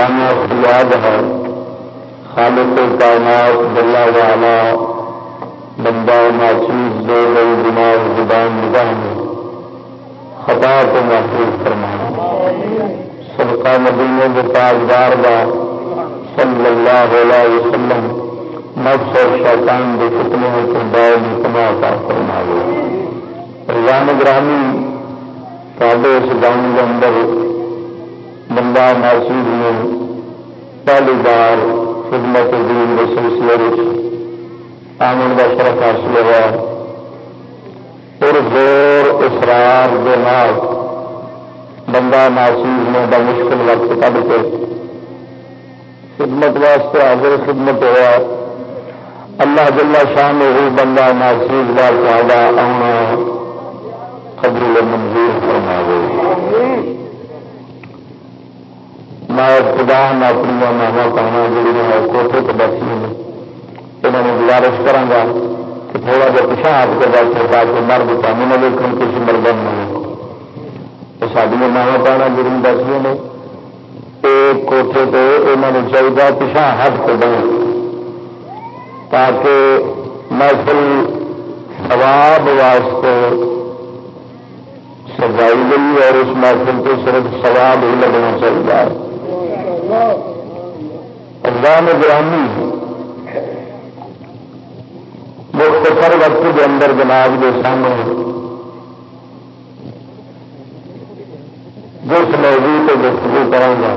آج جانا یاد ہے، خالق کائنات بلا والا، بندہ ناچیز دو گئی دماغ، زبان نگاہ میں۔ خطا کو محفوظ فرمانا صدقہ مدینے کے تاجدار کا صلی اللہ علیہ وسلم نفس اور شیطان کے فتنے کے دور میں تما کا فرما رضان گرامی سارے اس گاؤں کے اندر بندہ ناسید نے پہلی بار خدمت دین کے سلسلے آمن کا شرف حاصل ہوا۔ اور زور اسرار کے نام بندہ ناسیز نے بڑا مشکل وقت کھ کے خدمت واسطے حاضر خدمت ہوا۔ اللہ جلا شاہ نے ہی بندہ ناسیز کا فائدہ آنا قبول منظور فرما گئی میں خدا اپنی ماما کہنا جڑی کوٹے تو بیٹھی ہیں انہوں نے گزارش کرا کہ تھوڑا جا پچھا ہٹ کے بیٹھے تاکہ مرد پانی نہ دیکھیں کسی مردم نہ تو سڈیا ماوا پانا جڑی بیٹھے نے ایک کوٹے تو انہوں نے چاہیے پچھا ہٹ کے دیں تاکہ محفل ثواب واسطے سجائی گئی اور اس محفل کو صرف ثواب ہی لگنا چاہیے۔ رام گرامی مختصر وقت کے اندر جناب کے سامنے جس موضوع سے گفتگو کروں گا،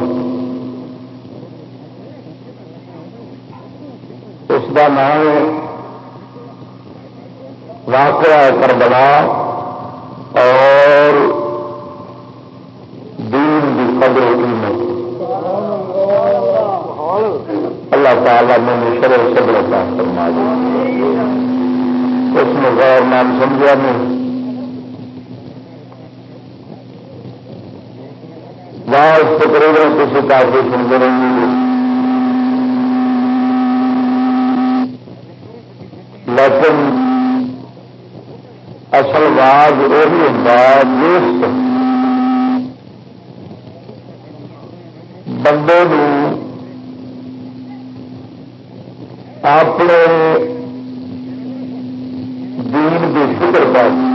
اس کا نام واقعہ کربلا اور دین کی قدر اللہ تعالیٰ نے شر صدر کا فرما دیا اس میں غیر نام سمجھا نہیں۔ بہت تقریباً کسی کافی سنتے رہیں گے لیکن اصل واز وہی ہوں جس بندے اپنے دین کی فکر پائی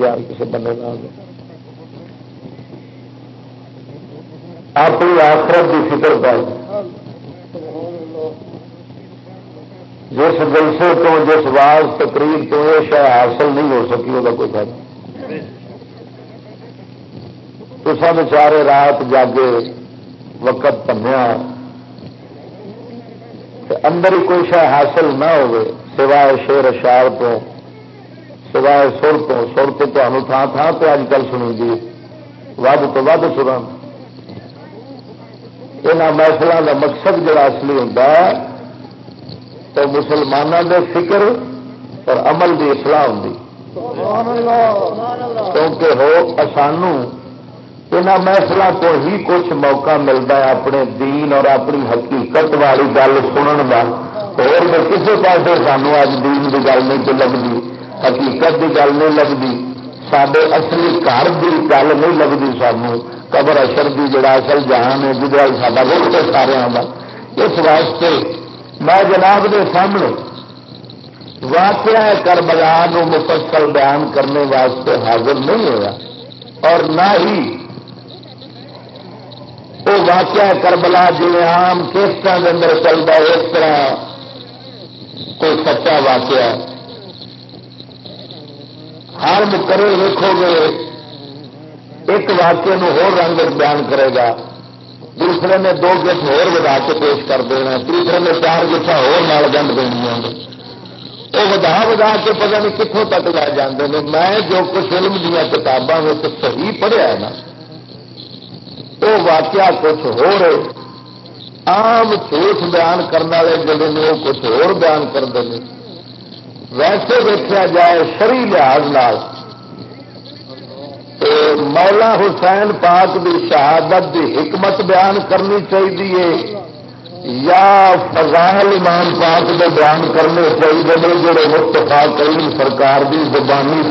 یار کسی بندے کا اپنی آخرت کی فکر پائی جس جلسے تو، جس واز تقریر تو یہ شاید حاصل نہیں ہو سکی، وہ کوئی فائدہ تو سب چارے رات جاگے، وقت پنیا اندر ہی کوئی شاید حاصل نہ ہو سوائے شیر اشار تو سوائے سر تو سر تو تمہیں تھان تھان تو اج کل سنی دی ود تو ود سنا یہاں محفلوں کا مقصد جڑا اصلی ہے تو مسلمانوں کے فکر اور عمل کی اصلاح ہوں کیونکہ ہو سانو یہاں محفلوں کو ہی کچھ موقع ملتا ہے اپنے دین اور اپنی حقیقت والی گل سنن کا اور کسی پاس سانو اج دین کی گل نہیں لگتی حقیقت کی گل نہیں لگتی سڈے اصلی گھر کی گل نہیں لگتی سانو۔ قبر اشر کی جڑا اصل جہان ہے جہد سا رخ ہے سارے اس واسطے میں جناب کے سامنے واقعہ کربلا مفصل بیان کرنے واسطے حاضر نہیں ہوا اور نہ ہی وہ واقعہ کربلا جی آم کیسٹوں کے اندر چلتا ہے، اس طرح کوئی سچا واقعہ ہر مکرے دیکھو گے، ایک واقعے ہو رنگ بیان کرے گا۔ دوسرے نے دو گٹ ہور ودا کے پیش کر دینا تیسرے نے چار گٹھا ہور گنڈ دنیا وہ ودا ودا کے پتا نہیں کتوں تک لے جاتے ہیں۔ میں جو کچھ علم دیا کتابوں میں صحیح پڑھیا ہے نا۔ وہ واقعہ کچھ ہو رہے۔ آم جھوٹ بیان کرنے والے جڑے نے وہ کچھ ہور بیان کرتے ہیں ویسے دیکھا جائے شری لحاظ مولا حسین پاک دی شہادت دی حکمت بیان کرنی چاہیے یا فضائل امام پاک دے بیان کرنے چاہیے نے جڑے مستفا کریم سرکار دی زبانی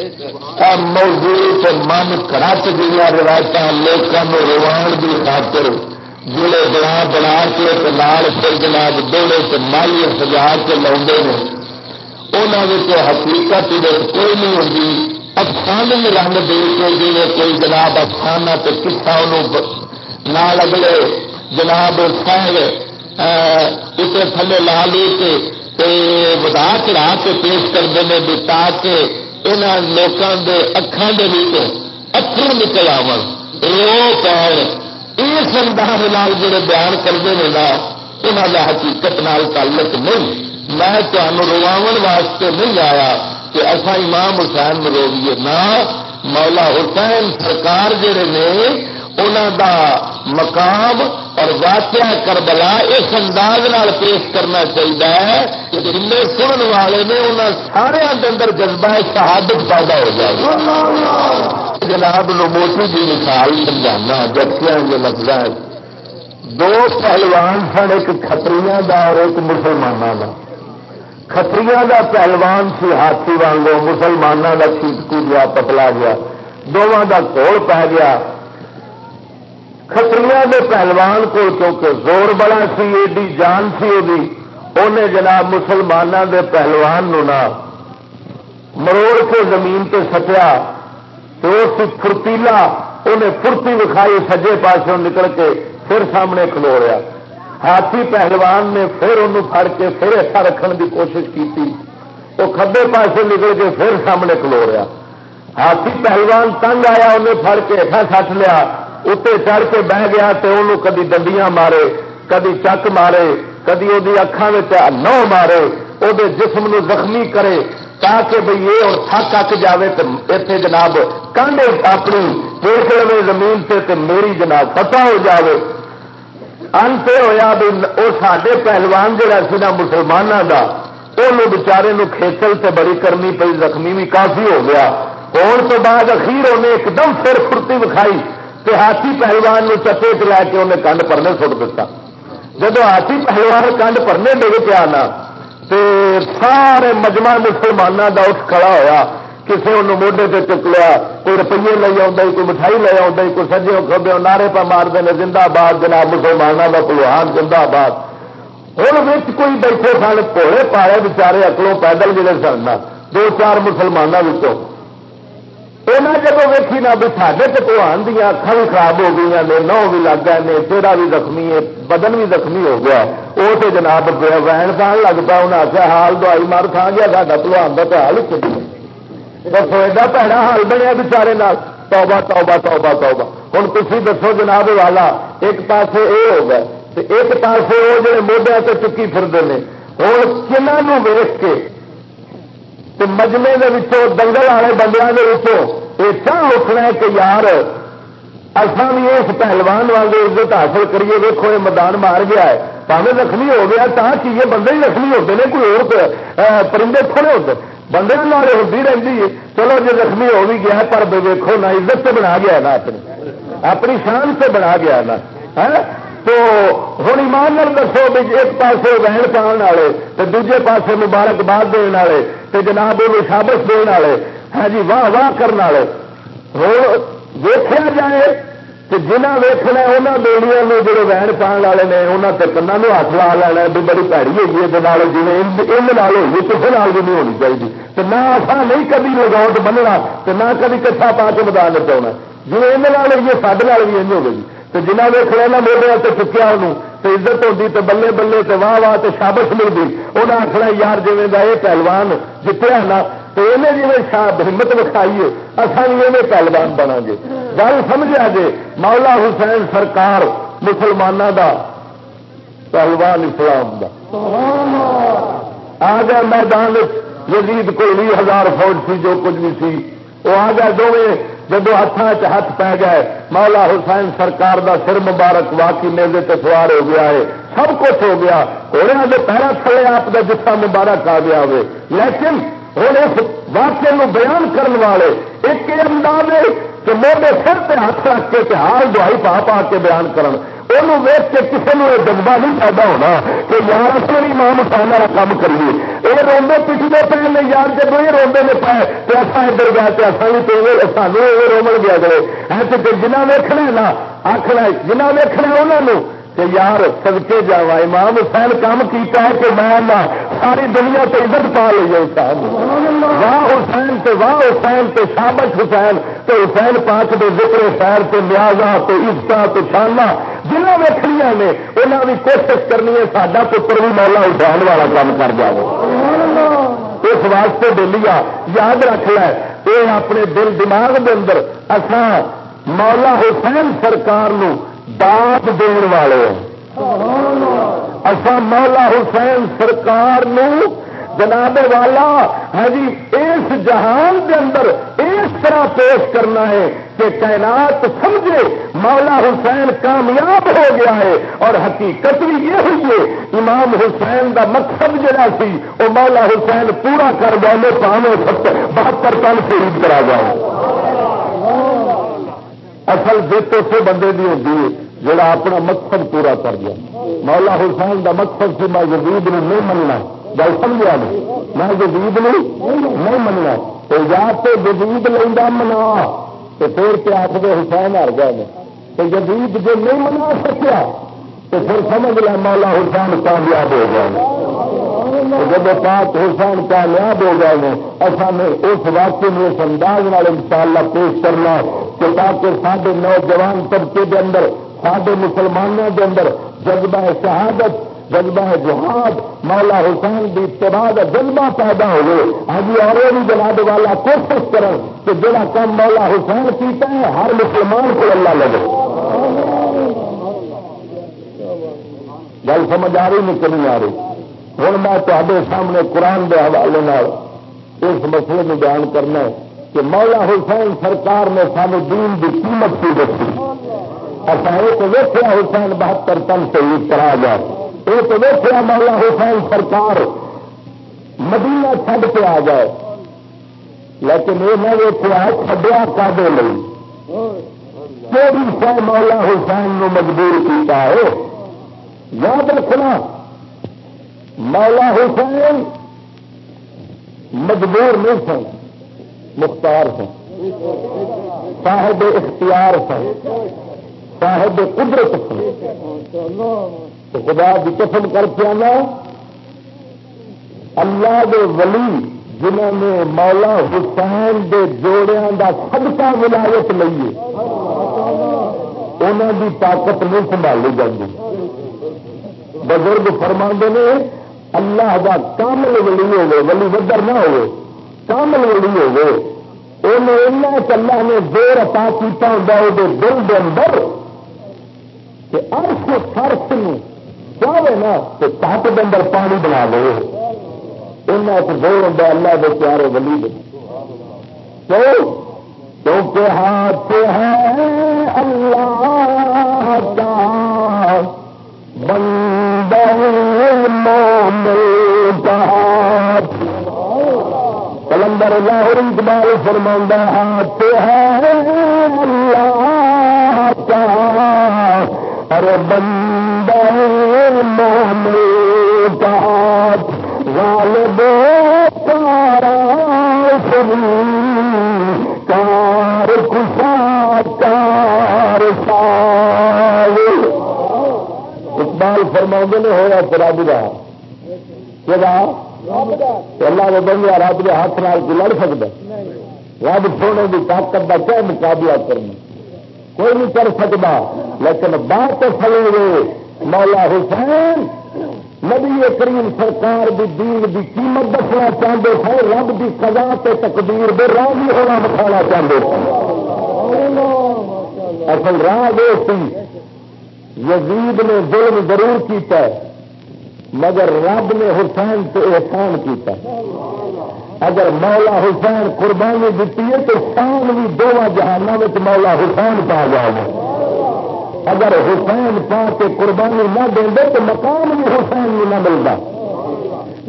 موجود من کڑچ دیا روایت لوگوں روان کی خاطر جڑے بنا بنا کے لال پھر جناب دوڑے مالی سجا کے لاؤ انہوں حقیقت کوئی نہیں ہوتی افسانے رنگ دے کے جی کوئی جناب افسانہ تو کسا نال اگلے جناب سہل اسے تھلے لا لے کے ودا چڑھا کے پیش کرتے ہیں بھی تاکہ ان لوگوں کے اکھان کے نیچے اتر نکل آو رو اس انداز جڑے بیان کرتے ہیں نا یہاں کا حقیقت نال تعلق نہیں۔ میں تمہیں رواو واسطے نہیں آیا کہ اصا امام حسین رویے نہ مولا حسین سرکار جڑے نے انہوں دا مقام اور واقعہ کربلا اس انداز پیش کرنا چاہیے کہ جن سنن والے نے انہوں سارے اندر جذبہ شہادت پیدا ہو جائے۔ جناب نو موٹی کی جی مثال سمجھانا، جبکہ جو لفظ دو پہلوان سن، ایک کتری کا اور ایک مسلمانوں کا کتری کا پہلوان سی، ہاتھی وانگو مسلمانوں کا چیٹ گیا پتلا گیا دونوں کا کوڑ پی گیا۔ کتری کے پہلوان کو کیونکہ زور بڑا سی، ایڈی جان سی وہ جناب مسلمانوں کے پہلوان نو نہ مروڑ کے زمین پہ سٹیا تو اس فرتیلا انہیں فرتی دکھائی سجے پاسوں نکل کے پھر سامنے کھلو رہا ہاتھی پہلوان نے پھر انہوں پھڑ کے پھر ایسا رکھنے کی کوشش کی وہ کبے پاسے نکل کے پھر سامنے کلو رہا ہاتھی پہلوان تنگ آیا انہیں پھڑ کے ایسا سٹ لیا۔ اتنے چڑھ کے بہ گیا تو انہوں کدی ڈنڈیاں مارے کدی چک مارے کدی وہ اکھان نو مارے وہ جسم نو زخمی کرے تاکہ بھئی یہ اور تھک اک جائے تو اتنے جناب کانڈے اپنی دیکھ لو زمین سے میری جناب پتہ ہو جاوے انت ہوا بھی وہ سارے پہلوان جہا سا مسلمانوں کا وہ بچارے کھیچل سے بڑی کرنی پی زخمی بھی کافی ہو گیا ہونے تو بعد اخیر انہیں ایک دم پھر فرتی وکھائی کہ ہاتھی پہلوان چپے چ لے کے انہیں کنڈ پرنے سٹ دتا۔ جب ہاتھی پہلوان کنڈ پرنے ڈگ پیا نا سارے مجمع مسلمانوں کا اٹھ کھڑا ہوا کسی ان موڈے سے چک لیا، کوئی روپیے لے آئی کوئی مٹھائی لے آئی کوئی سجے کھبے نعرے پہ مارتے ہیں زندہ باد جناب مسلمانوں کا پلوان زندہ باد ہوں کوئی بیٹھے سن پوڑے پالے بچارے اکلوں پیدل جڑے سن دو چار مسلمانوں انہیں جب ویکھی نہ بھی ساڈے پلوان دیا اکھان بھی خراب ہو گئی نے نو بھی لگ گئے نے چہرہ بھی زخمی ہے بدن بھی زخمی ہو گیا وہ تو جناب وین پان لگ پا انہیں آخیا حال دوائی مار کھا گیا ساڈا پلوان کا تو حال دسو ایڈا پیڑا حال بنیا بچارے توبہ توبہ توبہ توبہ ہوں تھی دسو جناب والا ایک پاس یہ ہو گیا ایک پاس وہ جڑے موڈیا سے چکی پھرتے ہیں ہوں کنہوں ویچ کے مجمے کے دنگل والے بندے یہ چاہ اٹھنا ہے کہ یار اصل بھی اس پہلوان والے عزت حاصل کریے دیکھو یہ میدان مار گیا ہے پاوے زخمی ہو گیا تا چیزیں بندے ہی زخمی ہوتے ہیں کوئی اور پرندے تھوڑے ہوتے بندے نالے ہوتی رہتی ہے چلو جی زخمی ہو بھی گیا پر دیکھو نہ عزت سے بنا گیا نا اپنی اپنی شان سے بنا گیا نا تو ہوں ایمان دسو بھی جی ایک پاس وہن پان والے تو دوجے پاس مبارکباد دن والے تو جناب وہ شابش دن والے ہاں جی واہ واہ کرنے والے۔ ہوں ویخیا جائے کہ جنہ ویخنا انہوں بیڑیاں نے جڑے وین پان والے نے انہوں نے کنا ہاتھ لا لینا بھی بڑی پیڑی ہوگی یہ جی ان ہوگی کسی نال بھی نہیں ہونی چاہیے۔ تو نہ اصا نہیں کبھی لگاؤ بننا تو نہ کبھی کٹھا پا کے میدان چاہنا جی ان ہوئی سڈے بھی انج ہوگی جی تو جنہ ویخنا نہ موڈیا سے چکیا انہوں تو عزت ہوتی تو بلے بلے تو واہ واہ تو شابش ملتی انہیں آخنا یار جی یہ پہلوان جتیا نا تو انہیں جی ہمت وکھائی اصل بھی یہ پہلوان بنا گے۔ گل سمجھا جی مولا حسین سرکار مسلمانوں کا پہلوان اسلام کا آ گیا میدان یزید کوئی بھی ہزار فوج سی جو کچھ بھی سی وہ آ گیا دونوں جب ہاتھ ہاتھ پی گئے مولا حسین سرکار دا سر مبارک واقعی میزے تے سوار ہو گیا ہے۔ سب کچھ ہو گیا۔ گھوڑے کے پیرا تھلے آپ کا جسا مبارک آ گیا ہوئے۔ لیکن ہوں اس واقعے بیان کرنے والے ایک انداز ہے کہ موڈے سر تے ہاتھ رکھ کے حال دہائی پا پا کے بیان کرن۔ وہ ویچ کے کسی نے جذبہ نہیں پیدا ہونا کہ یار اس بھی ماں اٹھانے والا کام کریے یہ روڈے پچھلے پہ نے یار جب یہ روڈے نے پائے تو ایسا ادھر گیا تو ایسا بھی تو سانو یہ رومن گیا گئے ہے جنہ ویکنا نا آخر جنہیں ویکنا انہوں کہ یار سدکے جا امام حسین کام کیتا ہے کہ میں نہ ساری دنیا سے عزت پا لی حسین۔ واہ حسین سے واہ حسین سے شابش حسین تو حسین پاک دے ذکر خیر سے نیازا تو عزت تو شانہ جنہیں ویکنیا نے انہوں بھی کوشش کرنی ہے ساڈا پتر بھی مولا حسین والا کام کر جائے اس واسطے دلیا یاد رکھ لے یہ اپنے دل دماغ کے اندر اسان مولا حسین سرکار نو داد دن والے اصا مولا حسین سرکار نو جناب والا ہاں جی اس جہان کے اندر اس طرح پیش کرنا ہے کہ کائنات سمجھے مولا حسین کامیاب ہو گیا ہے اور حقیقت بھی یہ ہوئی ہے امام حسین کا مقصد جڑا سی وہ مولا حسین پورا کر گئے پانے بہتر کل شہید کرا جاؤ اصل جت اسے بندے کی ہوتی ہے جڑا اپنا مقصد پورا کر گیا مولا حسین کا مقصد سی میں جدید نے نہیں مننا۔ گل سمجھا نہیں۔ میں جدید نے نہیں مننا۔ تو یا تو جدید لینا منا تو پھر کیا آخر حسین ہر گئے تو جدید جو نہیں منا سکیا، تو پھر سمجھ لیا مولا حسین کامیاب ہو گئے جب پاک حسین کامیاب ہو گئے اصل اس واقعے میں اس انداز ان شاء اللہ پیش کرنا کہ تاکہ سارے نوجوان طبقے کے اندر سارے مسلمانوں کے اندر جذبہ شہادت، جذبہ جہاد، مولا حسین کی اتباع جذبہ پیدا ہوئے ابھی اور بھی جناب والا کوشش کریں کہ جڑا کام مولا حسین کیتا ہے، ہر مسلمان کو اللہ لگے۔ گل سمجھ آ رہی نہیں کمی آ رہی؟ ہوں میں تے سامنے قرآن کے حوالے اس مسئلے میں بیان کرنا کہ مولا حسین سرکار نے سانو دین کی قیمت کی دسی۔ اچھا حسین بہتر تن سے عید کرا گیا ایک ویخیا مولا حسین سرکار، مدینہ چھڈ کے آ جائے۔ لیکن یہ نہ ویخیا چڈیا کدے لئی کہڑی سہ مولا حسین نو مجبور کیتا ہے۔ یاد رکھنا، مولا حسین مجبور نہیں سن مختار سن صاحب اختیار سن صاحب قدرت تو خدا کی قسم کر کے آنا۔ اللہ دے ولی جنہوں نے مولا حسین دے جوڑیاں دا صدقہ ولایت لئیے انہوں دی طاقت نہیں سنبھالی جاتی بزرگ فرما نے، اللہ کا کامل ولی ہوگی ولی بدر نہ ہوگی کامل ولی ہوگی انہیں اللہ نے دیر عطا کیتا ہوں وہ دل کے اندر کہ ارس فرش میں چاہے نا تو تپ کے اندر پانی بنا لو انہیں ایک دور ہوں اللہ کے پیارے ولی دے۔ تو کیونکہ ہاتھ ہے اللہ کا بندے مومل کا۔ کلندر لاہور اقبال فرما ہاتھ ہے اللہ کا۔ ارے بندے مومل کا غالب کارا کار کشا، کار سال اقبال فرما نے ہوا تیرا بھی رہا اللہ نے بندہ رب کے ہاتھ نال کو لڑ سکتا رب سونے کی طاقت کا کیا مقابلہ کرنا؟ کوئی نہیں کر سکتا۔ لیکن بات سلے گے مولا حسین، نبی کریم سرکار دی دین دی قیمت دسنا چاہتے تھے رب کی سزا تے تقدیر دے راہ بھی ہونا بکھانا چاہتے تھے اصل راہ سی، یزید نے ظلم ضرور کیتا ہے، مگر رب نے حسین سے احسان کیتا ہے۔ اگر مولا حسین قربانی دیتی ہے تو شان بھی دونوں جہانوں میں مولا حسین پا جائے۔ اگر حسین پا کے قربانی نہ دیں گے تو مقام بھی حسین بھی نہ ملتا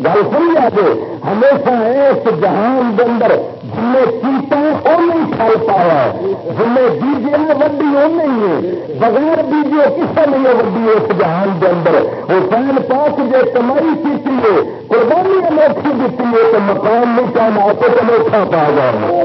گل سمجھا کہ ہمیشہ اس جہان کے اندر جن کیتا وہ نہیں پھل پایا جن بیجے نے وڈی وہ نہیں ہے۔ بغیر بیجے کسی نہیں وڈی اس جہان کے اندر۔ حسین پاک جو کمائی کی ہے، قربانی انوکھی دیتی ہے تو مقام نہیں کام آپ انوکھا پا جائے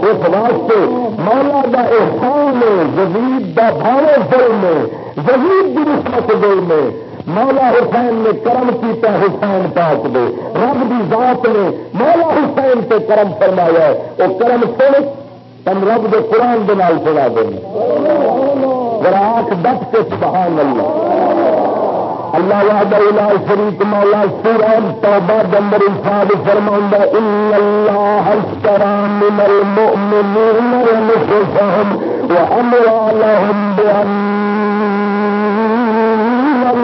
اس واسطے مولا کا احسان ہے جدید کا بھاوے دل میں جدید کی رسمت دل میں۔ مولا حسین نے کرم کیتا حسین پاک دے۔ رب کی ذات نے مولا حسین سے کرم فرمایا ہے۔ وہ کرم سن، تم رب کے قرآن کے نال سنا دیں ذرا آنکھ ڈٹ کے سبحان اللہ۔ اللہ وحدہ لا شریک مولا سورہ توبہ دمبر انسان فرماؤں ان اللہ اشترى من المؤمنین ونفسهم واموالهم بان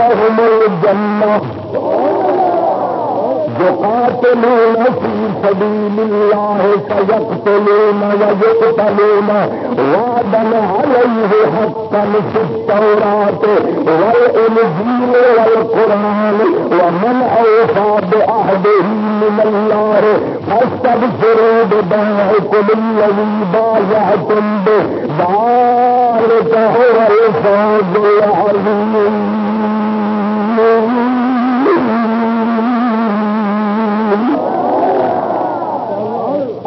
لهم الجنہ يقاتلون في سبيل الله فيقتلون ويقتلون. وعدا عليه حقا في التوراة والإنجيل والقرآن ومن أوفى بعهده من الله فاستبشروا بباعكم الذي بايعتم به. ذلك هو الفوز العظيم.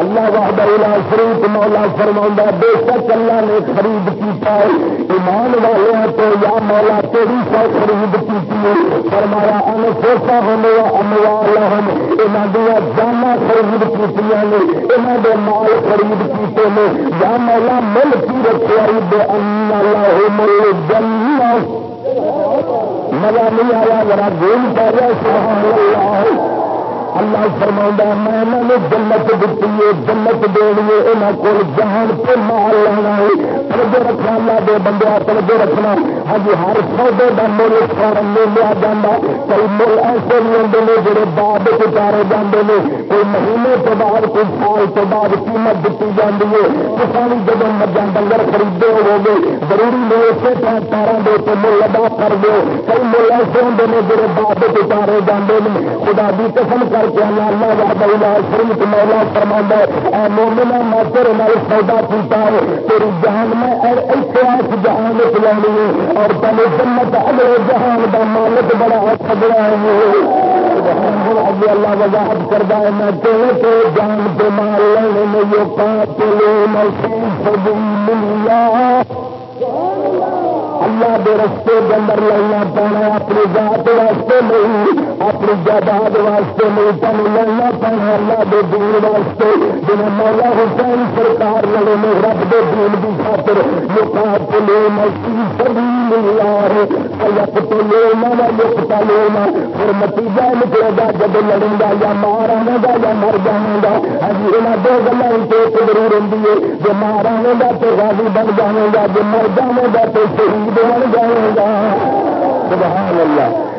اللہ وحدہ لا شریف مولا فرما بے شک اللہ نے خرید کیتا ہے ایمان والے تو یا مولا تیری سو خرید کی فرمایا، ان سوچا ہونے اموال ہم یہاں دیا جانا خرید کی نے یہاں دے مال خرید کیتے ہیں یا مولا مل کی رکھا دے اللہ مل جنہ مزہ نہیں آیا، ذرا گول پا رہا سبحان اللہ۔ اللہ فرما میں انہوں نے جنت دیتی ہے، جنت دینی یہاں کو جہان پہ مال لینا ہے۔ توجہ رکھنا، اللہ دے بندے توجہ رکھنا۔ ہاں جی، ہر سودے کا مل فارم نہیں لیا جا کئی مل ایسے بھی ہوتے ہیں جڑے بعد اتارے جاتے ہیں کوئی مہینے تو بعد، کوئی سال تو بعد قیمت دیتی جاتی ہے۔ کسان جب مجھا ڈنگر خریدے ہو گے ضروری نہیں اسی طرح تارا دے تو مل ادا کر دو کئی مل ایسے ہوتے ہیں جڑے بعد اتارے جاتے ہیں خدا بھی قسم کر کہ اللہ وحدہ لا شریک مولا فرماندا اے مومنا میں تیرے نال سودا کیتا ہے تیری جان میں ایتھے اس جہان وچ لینی ہے اور تنے جنت اگلے جہان دا مالک بڑا خبر ہے اللہ وضاحت کردہ ہے، میں تیرے تو جان کے مال لینے میں یہ قاتل مسیح سبیل اللہ۔ اللہ دے رستے کے اندر لینا پانا اپنی ذات واسطے نہیں، اپنی جائیداد واسطے نہیں تین لینا پانا اللہ دے دین واسطے۔ جن مولا حسین سرکار لڑے میں رب دے دین کی خاطر مقابلے مسیح سبیل اللہ سلک تو لے لینا وا لکتا لینا پھر نتیجہ نکلے گا جب لڑیں گا یا مار آنے گا یا مر جانے گا۔ جی، ابھی یہاں دو گلوں سے ضرور ہوں جو مار آنے گا تو غازی بن جانے گا، جو مر جانے گا تو شہید بن جائے گا۔ سبحان اللہ۔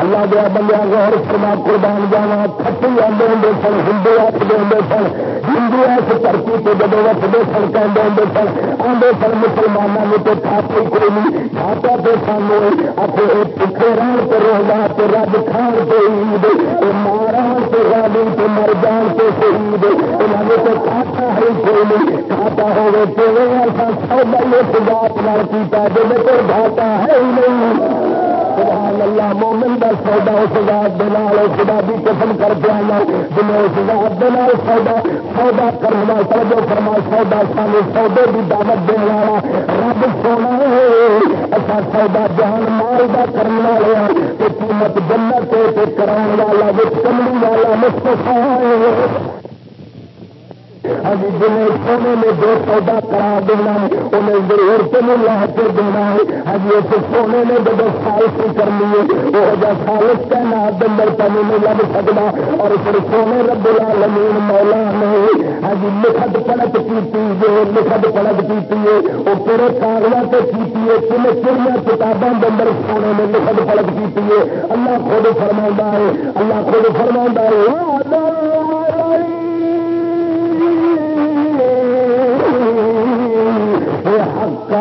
اللہ دیا بندہ غور فرما، قربان جانا کھٹی آدھے ہوں سن، ہندو آخر ہوں سن، ہندو اس دھرتی سے جب وسدے سن کہتے ہوں سن آدھے سن مسلمانوں میں تو کھاتے کوئی نہیں کھاتا تو سامنے اپنے پکے رہن تو روزہ تو رب کھان تو عید مارا تو رابی تو مر جان تو شہید انہوں نے تو کھاتا ہے کوئی نہیں کھاتا ہوگا تو ایسا سودا اس بات نہ کیتا جب تو گھاٹا ہے ہی نہیں۔ سبحان اللہ، مومن کا سودا اس ذات دال خدا بھی قسم کر کے آنا جن اس ذات دال سودا سودا کرنے والا سودا فرما، سودا سانو، سودے کی دعوت دینے والا، رب سونا اچھا سودا جہان مال کا کرنے والے ہیں قیمت جنت تے کرا والا وچ کملی والا مستفا ہاں جی، ابھی جنہیں سونے میں دو سودا کرا دینا ہے، انہیں ضرور تین لا کے دینا ہے۔ ابھی اس سونے نے جب سالس کرنی ہے، وہ جا سالس کہنا دندر پانی نہیں لگ سکتا۔ اور پھر سونے رب العالمین مولا نے ابھی لکھت پڑت کی جو لکھت پڑت کی وہ پورے کاغذات کی کن کڑیاں کتابوں کے اندر سونے میں لکھت پڑت کی اللہ خود فرما ہے اللہ خود فرما ہے حقا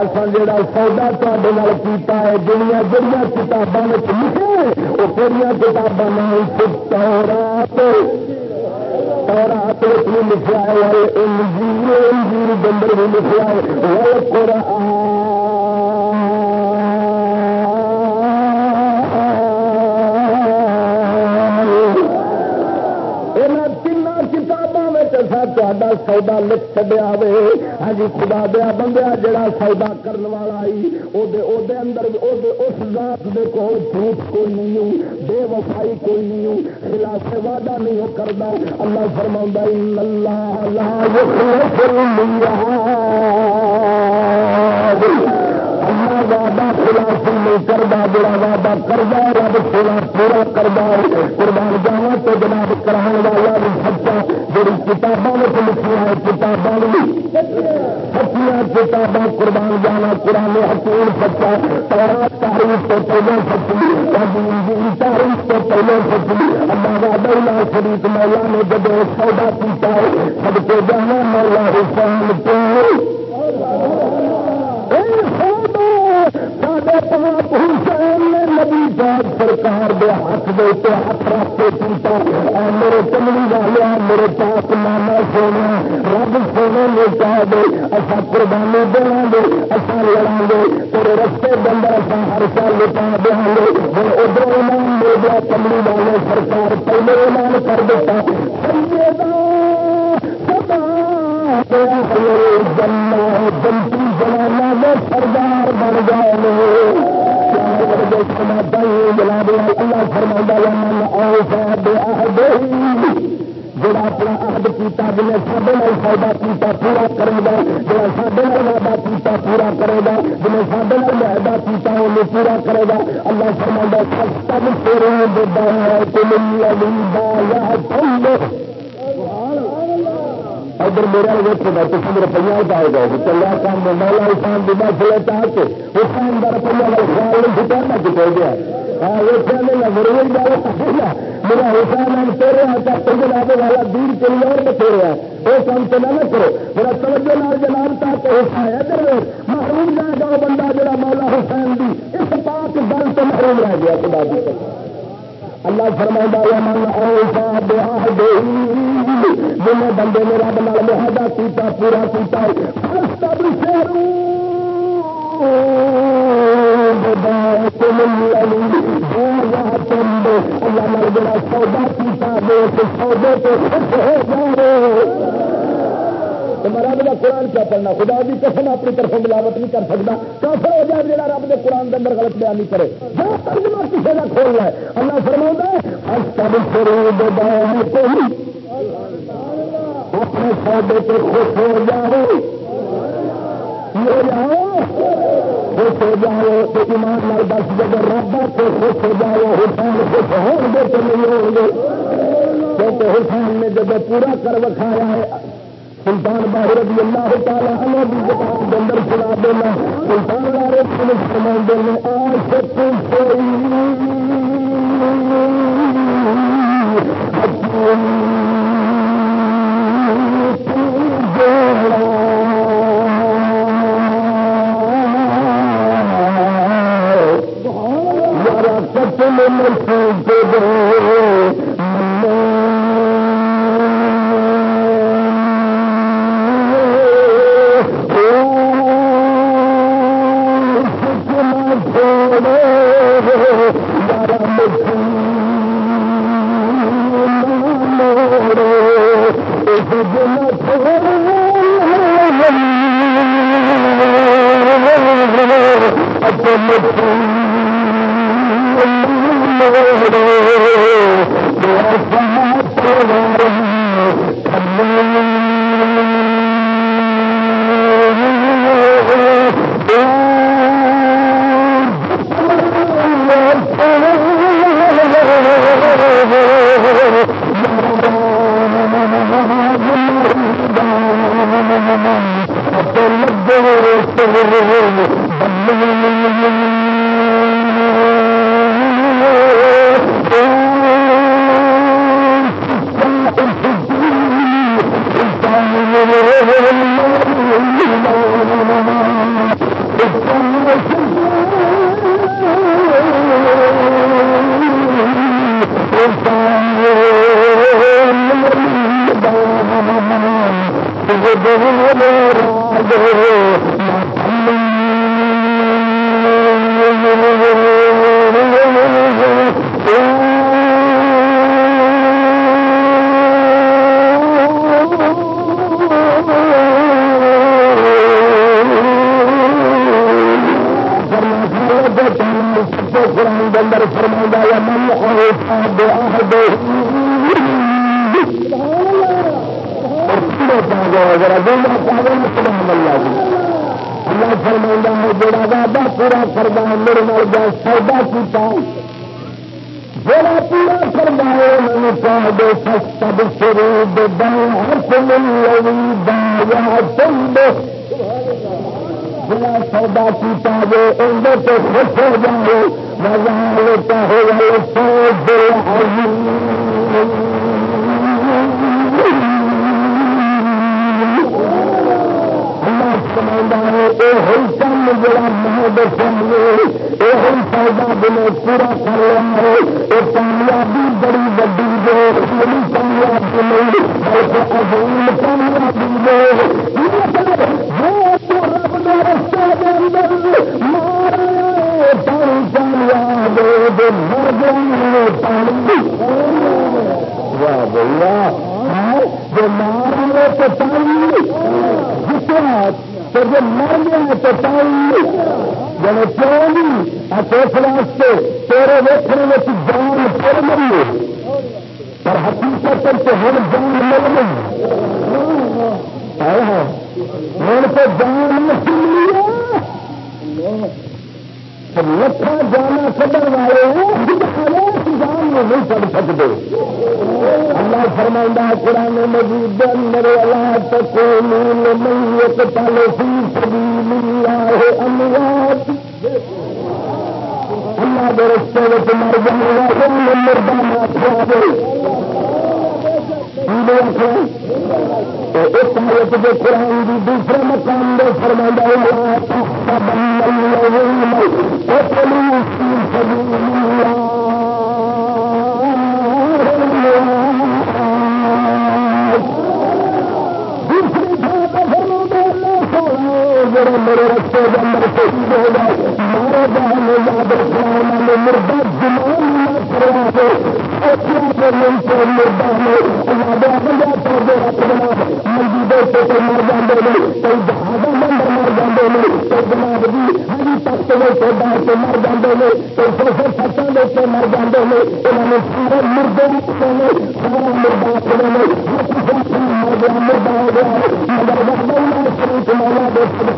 اصل جڑا سودا تے کیتا ہے، دنیا جڑی کتابوں میں لکھے وہ کہڑی کتابوں میں تورات تورات لکھا ہے انجیل انجیل بندر بھی لکھا ہے وہ قرآن۔ یہاں تین کتابوں میں تا سودا لکھ چڈیا وے۔ ہاں جی خدا دیا بندیا، جڑا سودا کرنے والا آئی اندر اس ذات دے کو جھوٹ کوئی نہیں ہوں، بے وفائی کوئی نہیں ہوں، خلاف وعدہ نہیں کرتا اللہ فرما اللہ اللہ وعدہ خلاف نہیں کرتا جڑا وعدہ کرتا رب سونا پورا کرتا قربان جانا تو جناب کران والا بھی سچا جڑی کتابوں میں لکھی ہے کتابوں بھی سچیاں کتاباں قربان جانا، قرآن حکیم سچا تارا تاریخ تو پہلے سچی تاریخ تو پہلے سچی اللہ وعدہ لا شریف مولا نے جب سودا پیتا ہے، سب کے جانا مولا حسین کو نبی پاک سرکار دے ہاتھ دے ہاتھ رکھ کے پیتا میرے چمڑی والے میرے پاس مانا سونا، رب سونے نے کہہ دے اصا قربانی دیا گے اصا لڑا گے تیرے رستے بندہ اصا ہر سال لٹا دیا گے ہوں ادھر ایمان مل گیا چمڑی والے سرکار پہلے ایمان کر دیتا۔ جنا جنتی جنانا میں سردار بن گئے جڑا اپنا عہد کیتا جنہیں سب سودا کیتا پورا کرے گا جڑا سب وعدہ کیتا پورا کرے گا جنہیں سب وعدہ کیتا انہیں پورا کرے گا اللہ فرما سب تم ادھر میرا ویسے گا تو سب روپیہ پائے گا چلیا کام میں مولا حسان بنا چلے چاہ کے حسان کا روپیہ والا خیال نہیں چھٹا چکے گیا ہاں وہ کہنے لگا میرے گل میرا حسین ہم تیرے آتا پنجاب والا دور کے لیے اور بتھیرے وہ کام تو نہ کرو میرا توجہ لال جلال تا تو حسین ادھر محروم جائے گا وہ بندہ جڑا مولا حسین دی اس پاک دل تو محروم رہ گیا خدا دی اللہ فرمائے فرما من اوفا جی، بے بندے نے رب نال معاہدہ کیتا، پورا کیتا اللہ سودا دے سودے تو خوش ہو رب کا قرآن کیا پڑھنا؟ خدا بھی قسم اپنی طرف ملاوٹ نہیں کر سکتا۔ کافر ہو جائے جا رب کے قرآن کے اندر غلط بیان نہیں کرے۔ جو ترجمہ کسی کا کھول ہے اللہ فرما اپنے سودے سے خوش ہو جاؤ جاؤ خوش ہو جاؤ تو ایمان لال دس جب رب سے خوش ہو جاؤ حسین خوش ہو گے تو نہیں ہوں گے۔ کیونکہ حسین نے جب پورا کر وکھایا ہے، سلطان باہر رضی اللہ تعالیٰ عنہ بھی زبان کے اندر سنا دینا، سلطان بارے پولیس سنا دینا آج سے کوئی مجھے بندے پورا کرنا میرے مل جائے سودا کیتا جڑا پورا کرنا میں چاہ دے سب سرو ہس مل لو دایا چند سودا کیتا جو اندر تو خوش ہو جائے مزہ لیتا ہو جائے دسیں گے پورا کر لیں گے یہ کامیابی بڑی وڈی دے میری کامیابی نہیں، بلکہ کامیابی دے جو رب تو جو مر گیا تو ٹائم جب کیوں نہیں اس واسطے تیرے ویخنے میں جان پھر مری پر حقیقت تو ہم جان مر گئی۔ ہوں تو جان نہیں ملی لکھا جانا سدر والے نہیں پڑھ سکتے۔ اللہ فرما قرآن مجید اندر اللہ تقولون من يقتل في سبيل الله اموات اللہ دے رستے وچ مر جانے والے مردہ ماتھیا دے ایک آیت جو قرآن کی دوسرے مقام میں فرما اللہ تحسبن الذين قتلوا في سبيل الله میرے میرے رستے کے اندر شہید ہو جائے مارے بہن یاد رکھنا میں نے مردہ جمان کروا دے اچھا مردہ میں منجی دوستوں سے مر جاتے ہیں کئی جہاز ممبر مر جاتے ہیں کئی جناب جی ہری تخت کے ڈال کے مر جاتے ہیں کئی سوسے چھتوں دے کے مر جاتے ہیں انہوں نے سارے مردے سارا مردہ کھڑے نے مر مردہ ہو گیا مگر شریف مولا مردہ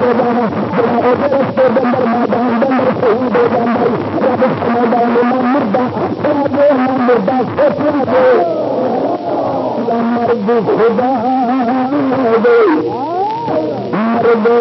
مردہ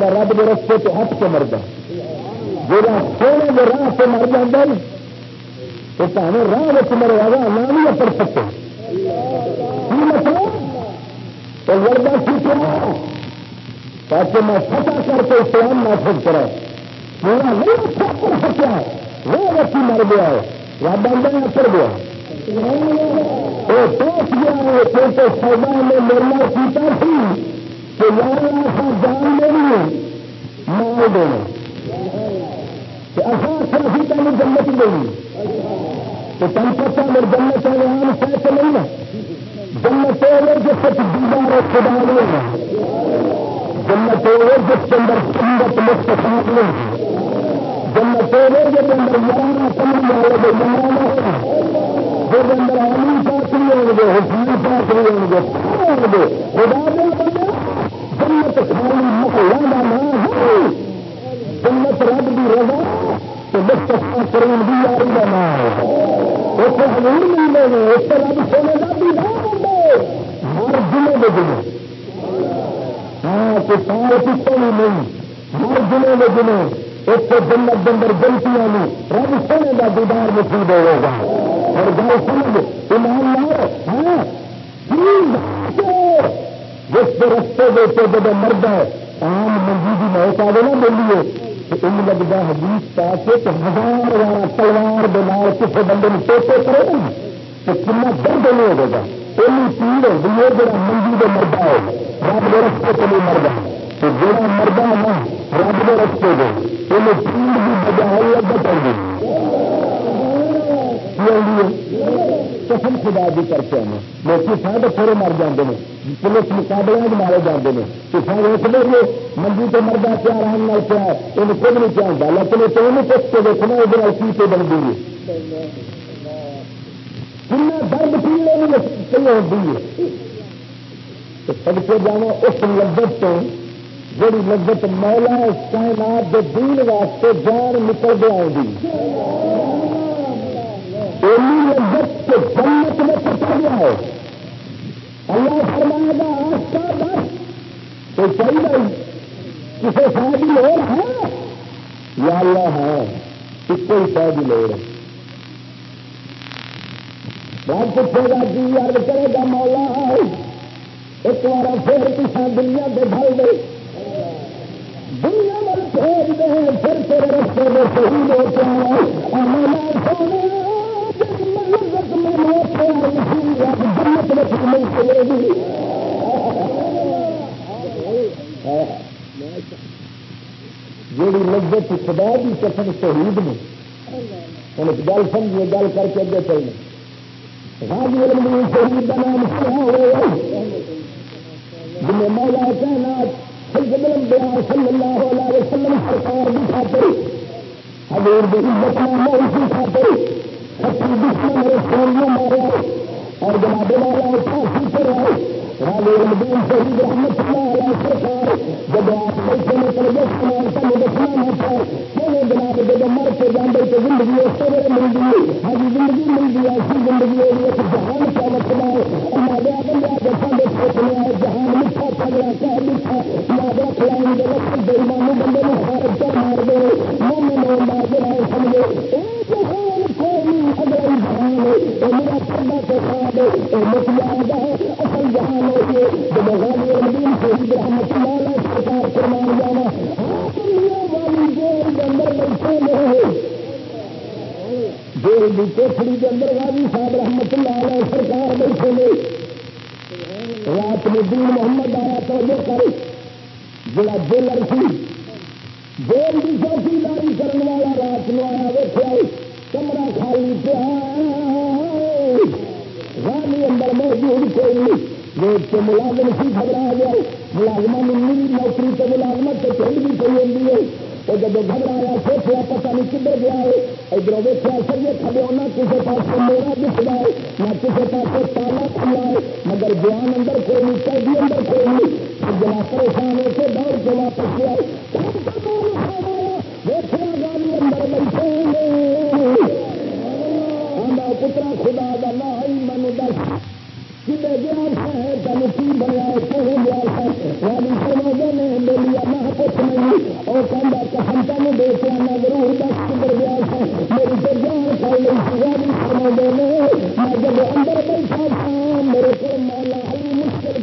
رب کے رستے تو تاکہ میں فتح کر کے اسلام محفوظ کرا پورا نہیں کر سکیا وہ وقت مر گیا ہے۔ رب آدھا اپر گیا وہ پہنچ گیا ہے کیونکہ سودا نے مرنا کیتا سی کہ یار ایسا جان دینی مال دینا ایسا اچھا سی تمہیں جنت دینی تو تم پتا میرے جنت والے عام سہ نہیں نا جنت وہ جس سے دیدار خدا نہیں ہے۔ جنت وہ جس کے اندر سنگت مستقاب نہیں۔ جنت وہ جس کے اندر یارہ سمجھ والے جو یارہ نہ ہونا اندر عالمی پاس نہیں ہوں گے حسین پاس نہیں ہوں گے ہوں گے۔ خدا دے بندے، جنت خالی محلہ کا نام ہے۔ جنت رب کی رضا تو مستفا کریم بھی یاری کا نام ہے۔ اس کو حضور ملے گے اس کو رب سونے کا بھی نام ہے۔ ہر جمعے میں جمعے ہاں تو سارے پیچھے نہیں ہر جمعے میں جمعے ایک تو جنت کے اندر گلتیاں نہیں رب سونے کا دیدار نصیب ہوگا اور گل سمجھ۔ ایمان ہاں۔ جس کے رستے دیتے جب مرد ہے، عام منجی کی موت آ گئی نا بولیے۔ تو ان لگتا حدیث پا کے تو ہزار ہزار تلوار دماغ کسی بندے نے ٹوٹے کرے نا تو کنا درد نہیں ہوگا پہلی پیڑ ہوگی ہے جڑا منجی کے مرد ہے رب کے رستے کے لیے مرد ہے تو جڑا مرد ہے نا رب کے رستے دے انہیں پیڑ کی بجائے لگا پڑ گئی قسم خدا بھی کرتے ہیں۔ لوگ سارے تھوڑے مر جاتے ہیں۔ پولیس مقابلے مارے جاتے ہیں۔ کسان دیکھنے گے منجی تو مردا کیا آرام نال کیا یہ خود نہیں چاہتا لیکن یہ تو نہیں پوچھ کے دیکھنا یہ کی سے بن گئی۔ کنا درد پیڑے بھی ہوتی ہے سب سے جانا اس لذت تو جڑی لذت مولا کائنات کے دین واسطے جان نکل دیا آؤں لذت کے جنت میں پتا گیا ہے۔ اللہ فرمائے گا آس کا بس تو چاہیے کسی شاید لوڑ ہے؟ یا اللہ ہے اس کو شاید لوڑ ہے۔ بات پوچھے گا جی یاد کرے گا مولا۔ ایک بار پھر کسی دنیا کے بھائی گئی دنیا میں بھیج دے، پھر تیرے رستے میں صحیح ہو کے مولا سونے جیڑی لذت خدا کی قسم شہید نے ہوں گل سمجھیے، گل کر کے اگے چلنا۔ غازی علم شہید کا نام ہوا مولا سید صلی اللہ علیہ وسلم سرکار کی خاطر حضور خاطر سچی دشمن مارے اور جناب والا پھانسی پر آئے رالی الدین شہید جب آپ بیٹھے میں کر گئے کا مجھے ہوتا ہے کہنے جناب جب مر کے جانے تو زندگی اس مل گئی ہاں زندگی مل گئی ایسی زندگی ہو گئی کہ جہان کا مسئلہ ہے ہمارے آگے آ کے سارے سوچنے جہان میٹھا پگڑا کیا میٹھا یاد رکھ گے لکھ دے بندے نے خارج کر مار دے من میں مار دے رہے سمجھے ایک جہان کوئی اگر جہان ہے میرا پردہ کے ساتھ مٹ جائے گا اصل جہان کوٹڑی کے اندر غازی صاحب رحمت اللہ علیہ سرکار بیٹھے نے رات میں دین محمد آیا توجہ کر جڑا جیلر سی جیل کی چوکی داری کرنے والا رات میں آیا ویٹیا کمرہ خالی غازی اندر موجود کوئی نہیں۔ دیکھ کے ملازم سی گھبرا گیا ملازمہ ملی نوکری تو ملازمت تو چل بھی پی ہوتی ہے تو جب گھبرایا سوچا پتا نہیں کدھر گیا ہے ادھر ویسا سر یہ کھڑے ہونا کسی پاس میرا دکھ رہا ہے نہ کسی پاس تالا کھلا ہے مگر بیان اندر کوئی نہیں قیدی اندر کوئی نہیں جنا پریشان ہو کے دوڑ کے واپس گیا دیکھا گاڑی اندر بیٹھے پترا خدا کا نہ ہی من دس بنیا والی نے کچھ نہیں۔ اور تم ضرور دس میری تو جان والی نے یعنی میں جب اندر بیٹھا تھا، میرے کو مولا علی مشکل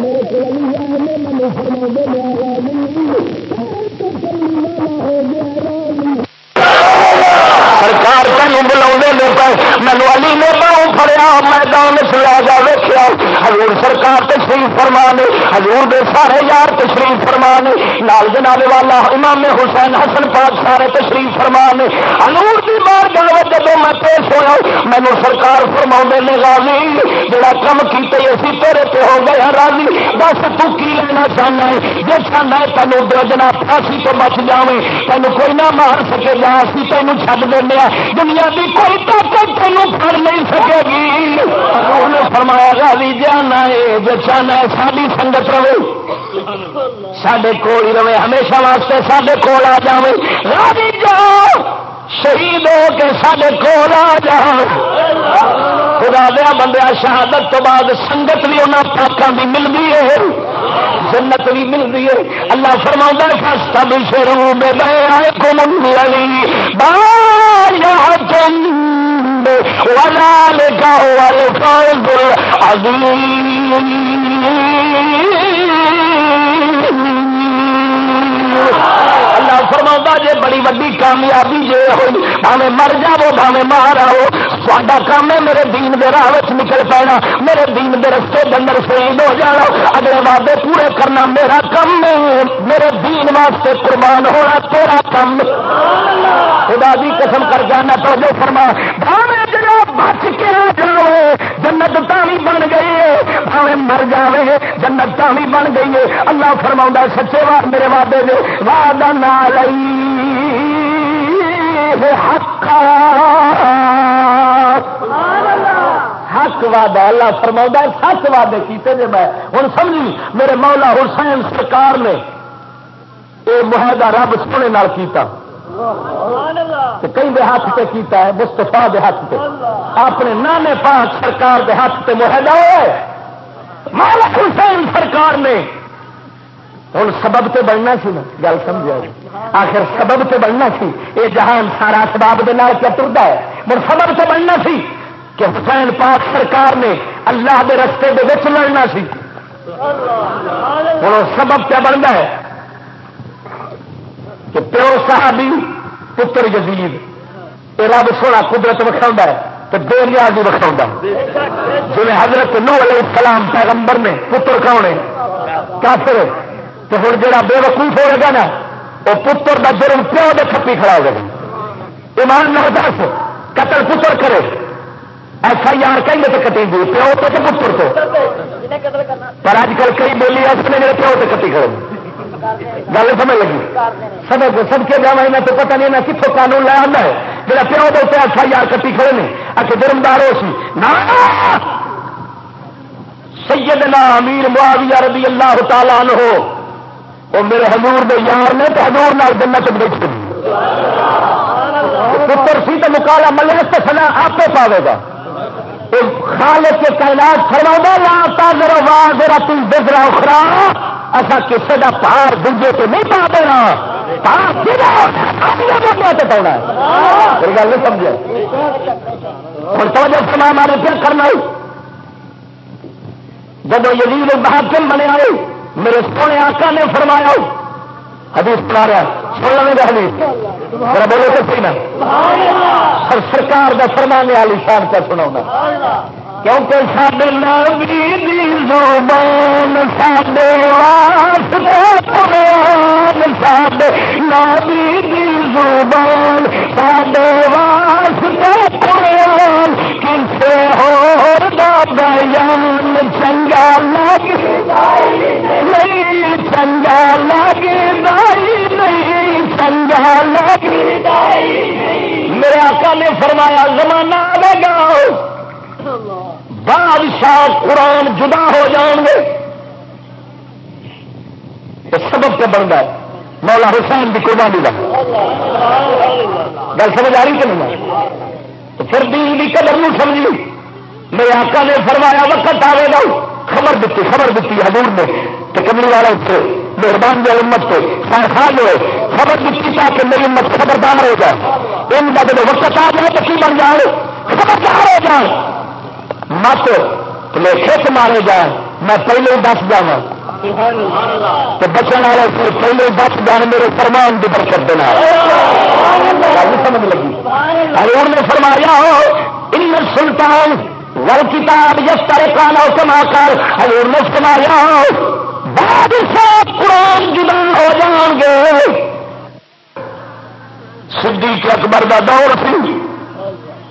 میرے کو میں نے فرما دے ہو گیا سرکار تین بلا مینو علی نے باؤں فریا میدان سلا جا ویخیا ہزور سرکار تشریف فرمانے ہزور دے سارے یار تشریف فرمانے۔ نال جناب والا امام حسین حسن پاک سارے تشریف فرمانے۔ ہزور کی بار گاہ جب میں پیش ہوا مینو سرکار فرما نے غازی جڑا کم کیتے اسی تیرے پہ ہو گیا راضی۔ بس تو کی لینا چاہنا ہے؟ جی چاہنا ہے، تینوں دو جنا پھانسی تو بچ جائے تینوں کوئی نہ مار سکے گا اسی تینوں چڈ دینا دنیا کی کوئی طاقت تینوں پڑ نہیں سکے گی۔ انہیں فرمایا راضی جانا ہے جو چاہنا ہے، ساری سنگت رہے. سڈے کول ہی رہے، ہمیشہ واسطے سڈے کول آ جائے راضی جاؤ شہید ہو کے سڈے کول آ جاؤ خدا دیا بندہ شہادت تو بعد سنگت بھی انہوں پاکوں کی ملتی ہے۔ جنت بھی ملتی ہے۔ اللہ فرما فستا بھی شروع میں گئے آئے کم بار تم والے گاؤں والے فوج اللہ فرما جی بڑی وڈی کامیابی جی ہوئی بھاوے مر جاو بھاوے مار آؤ تا کام ہے میرے دین دے راہ نکل پینا، میرے دین دے رستے اندر شہید ہو جانا، اگلے وعدے پورے کرنا میرا کم میرے دین واسطے قربان ہونا تیرا کم خدا دی قسم کر جانا تو جو فرما۔ بھاوے جڑا بچ کے آ جاؤ جنت تھی بن گئی ہے بھاوے مر جاوے، جنت تھی بن گئی ہے۔ اللہ فرما سچے وار میرے وعدے دے وعدہ نہ حق حق وعدہ اللہ فرما سچ وعدے کیتے جی میں۔ ہوں سمجھی، میرے مولا حسین سرکار نے یہ معاہدہ رب سونے نال کیتا۔ کئی دے ہاتھ پہ کیتا ہے مستفا دے ہاتھ پہ اپنے نانے پاک سرکار دے ہاتھ پہ معاہدہ ہوئے مالک حسین سرکار نے ہوں سبب تو بننا سی نا، گل سمجھا جی۔ آخر سبب تو بننا سی۔ یہ جہان سارا سباب کے نال کیا ٹرتا ہے۔ مر سبب تو بننا سی کہ حسین پاک سرکار نے اللہ کے رستے کے بچ لڑنا سی۔ ہوں سبب کیا بنتا ہے؟ کہ پیو صحابی، پتر یزید۔ یہ رب سونا قدرت وکھاؤں ہے تو بے نیازی وکھاؤں جی حضرت نو علیہ السلام پیغمبر نے پتر کون ہے۔ کافر تو ہوں جا بے وقوف ہو گا نا وہ پتر کا جرم پیو دے کھپی کھڑا ہو گیا ایمان نہ دس، قتل پتر کرے۔ ایف آئی آر کہیں تو کٹیں گی پیو تو کہ پتر تو۔ پر اج کل کئی بولی اس نے میرے پیو سے کٹی کھڑے۔ گل سمجھ لگی؟ سب سب کے جانا یہاں تو پتہ نہیں نہ کتوں قانون لے آنا ہے۔ جا پیو دے ایف آئی آر کٹی کھڑے نے اچھا جرمدار ہو سی۔ نہ سیدنا امیر معاویہ رضی اللہ تعالیٰ عنہ وہ میرے حضور دے یار نے تو حضور نال جنت بیٹھ پتر سی تو مکالا ملے تو سنا آپ پاوے گا۔ خالق کے کائنات فرما لا تاجر وا تم بزرا اخرا۔ ایسا کسی کا پار دوجے سے نہیں پا دینا۔ گل نہیں سمجھے۔ ہوں توجہ فرما مارے کیا کرنا جب یزید محاکم بنے آئے میرے سونے آقا نے فرمایا حدیث سنا رہا سن لیں گے حدیث۔ میرا بولو تو سی نا۔ سرکار کا فرمانے والی شان کا سنا کیونکہ سڈے نبی زبان سڈے واسطے قرآن سڈے نبی زبان سڈے واسطے قرآن۔ کسے ہور دا بیان چنگا لگ نہیں، چنگا لگ نہیں چنگا لگ میرے آقا نے فرمایا، زمانہ آئے گا۔ بادشاہ قرآن جدا ہو جان گے یہ سبب سے بنتا ہے؟ مولا حسین کی قربانی کا گل سمجھ آ رہی کہ نہیں؟ تو پھر دین کی قدر نہیں سمجھی میرے آقا نے فرمایا، وقت آئے گا۔ خبر دیتی خبر دیتی حضور نے۔ تو کملی والا اتنے مہربان جو امت سے خان ہوئے۔ خبر دیتی تاکہ میری امت خبردار ہو جائے۔ ان کا جب وقت آ جائے تو کی بن جائے؟ خبردار ہو جائے۔ مت لیکھے مارے جائے میں پہلے ہی دس جا تو بچن والے پھر پہلے دس جان، میرے فرمان کی برکت دینا سمجھ لگی۔ حضور نے فرمایا ان سلطان ول کتاب جس طرح کا نو کما کر۔ حضور نے فرمایا بادشاہ قرآن جدا ہو جان گے۔ صدیق اکبر دا دور سی،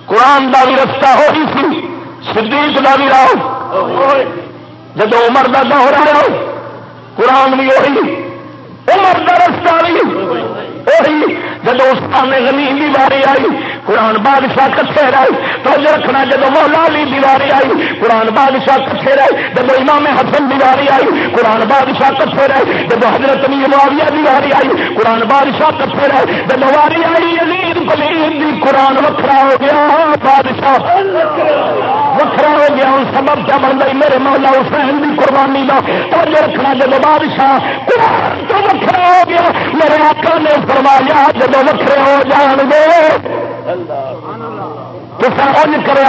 قرآن دا بھی رستہ ہوئی سی۔ صدیق دا بھی راہ جب عمر دا دور آیا، قرآن بھی وہی، عمر دا رستہ بھی وہی۔ جب اس نے زمین کی باری آئی، قرآن بادشاہ کٹھے رہے۔ تو رکھنا جب مولا علی دیواری آئی، قرآن بادشاہ کٹھے رہے۔ جب امام حسن دیواری آئی، قرآن بادشاہ کٹھے رہے۔ جب حضرت معاویہ دیواری آئی، قرآن بادشاہ کٹھے رہے۔ جب واری آئی عزیز پلید دی قرآن وکھرا ہو گیا، بادشاہ۔ وکھرا ہو گیا ان سبب کیا بن گئی؟ میرے مولا حسین کی قربانی کا توجہ رکھنا جب بادشاہ۔ قرآن تو وکھرا ہو گیا۔ میرے آقا نے فرمایا جب وکھرے ہو جان گے۔ تو سمجھ کر